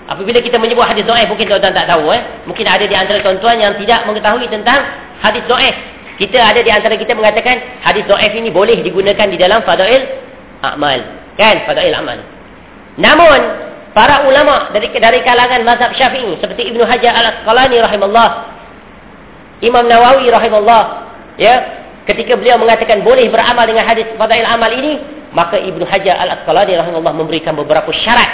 apabila kita menyebut hadis dhaif mungkin tuan-tuan tak tahu eh. Mungkin ada di antara tuan-tuan yang tidak mengetahui tentang hadis dhaif. Kita ada di antara kita mengatakan hadis dhaif ini boleh digunakan di dalam fadail amal. Kan? Fadail amal. Namun para ulama dari dari kalangan mazhab Syafi'i seperti Ibnu Hajar Al-Asqalani rahimahullah Imam Nawawi rahimahullah ya ketika beliau mengatakan boleh beramal dengan hadis fadail amal ini maka Ibnu Hajar Al-Asqalani rahimahullah memberikan beberapa syarat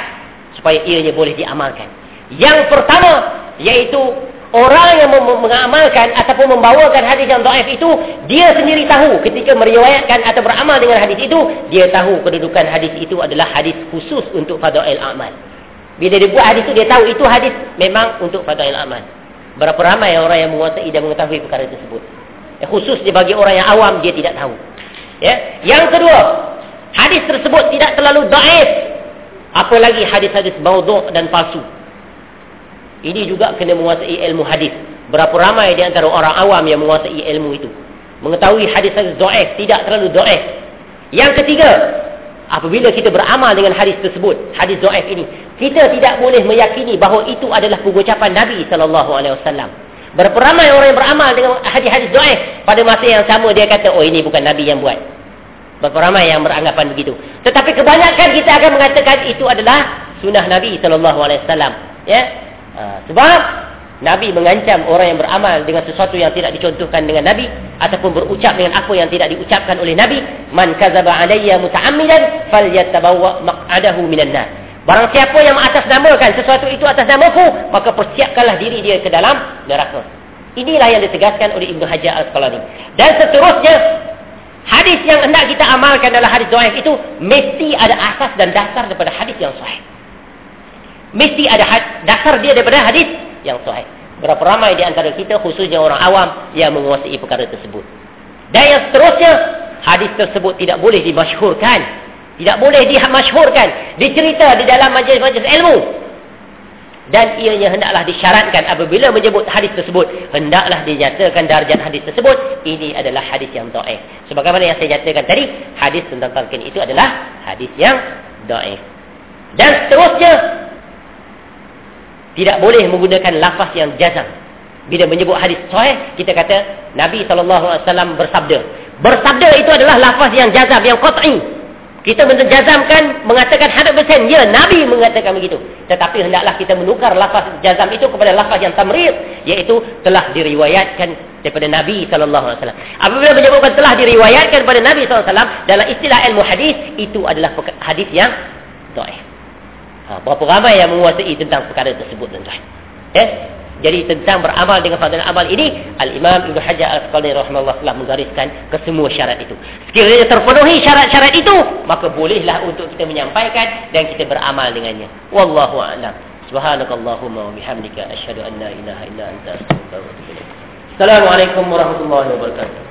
supaya ianya boleh diamalkan. Yang pertama yaitu orang yang mengamalkan ataupun membawakan hadis yang dhaif itu dia sendiri tahu ketika meriwayatkan atau beramal dengan hadis itu dia tahu kedudukan hadis itu adalah hadis khusus untuk fadail amal bila dia buat hadis itu, dia tahu itu hadis memang untuk fadail amal. Berapa ramai orang yang menguasai dan mengetahui perkara tersebut. Ya, khusus dia bagi orang yang awam, dia tidak tahu. Ya. Yang kedua, hadis tersebut tidak terlalu daif. Apalagi hadis-hadis bauduk dan palsu. Ini juga kena menguasai ilmu hadis. Berapa ramai di antara orang awam yang menguasai ilmu itu. Mengetahui hadis-hadis daif, tidak terlalu daif. Yang ketiga, apabila kita beramal dengan hadis tersebut, hadis dhaif ini, kita tidak boleh meyakini bahawa itu adalah pengucapan Nabi sallallahu alaihi wasallam. Berapa ramai orang yang beramal dengan hadis-hadis dhaif pada masa yang sama dia kata, "Oh, ini bukan Nabi yang buat." Berapa ramai yang beranggapan begitu. Tetapi kebanyakan kita akan mengatakan itu adalah sunnah Nabi sallallahu alaihi wasallam. Ya. Ha, sebab Nabi mengancam orang yang beramal dengan sesuatu yang tidak dicontohkan dengan Nabi ataupun berucap dengan apa yang tidak diucapkan oleh Nabi, man kadzaba alayya muta'ammidan falyatabawwa maq'adahu minan nar. Barang siapa yang mengatasnamakan sesuatu itu atas namaku, maka persiapkanlah diri dia ke dalam neraka. Inilah yang ditegaskan oleh Ibnu Hajar Al-Asqalani. Dan seterusnya, hadis yang hendak kita amalkan dalam hadis dhaif itu mesti ada asas dan dasar daripada hadis yang sahih. Mesti ada dasar dia daripada hadis yang sahih. Berapa ramai di antara kita khususnya orang awam yang menguasai perkara tersebut. Dan yang seterusnya, hadis tersebut tidak boleh dimasyhurkan. Tidak boleh dimasyhurkan, dicerita di dalam majlis-majlis ilmu. Dan ianya hendaklah disyaratkan apabila menyebut hadis tersebut, hendaklah dinyatakan darjat hadis tersebut, ini adalah hadis yang dhaif. Sebagaimana yang saya nyatakan tadi, hadis tentang talqin itu adalah hadis yang dhaif. Dan seterusnya, tidak boleh menggunakan lafaz yang jazam. Bila menyebut hadis sahih, kita kata Nabi SAW bersabda. Bersabda itu adalah lafaz yang jazam, yang qat'i. Kita menjazamkan, mengatakan hadap bersen. Ya, Nabi mengatakan begitu. Tetapi hendaklah kita menukar lafaz jazam itu kepada lafaz yang tamrid. Iaitu telah diriwayatkan daripada Nabi SAW. Apabila menyebutkan telah diriwayatkan daripada Nabi SAW, dalam istilah ilmu hadis, itu adalah hadis yang do'ih. Ha, berapa ramai yang menguasai tentang perkara tersebut tuan-tuan. Ya? Jadi tentang beramal dengan fadilah amal ini, Al-Imam Ibn Hajar Al-Asqalani rahimahullah telah menggariskan ke semua syarat itu. Sekiranya terpenuhi syarat-syarat itu, maka bolehlah untuk kita menyampaikan dan kita beramal dengannya. Wallahu a'lam. Subhanakallahumma wa bihamdika asyhadu an la ilaha illa anta. Assalamualaikum warahmatullahi wabarakatuh.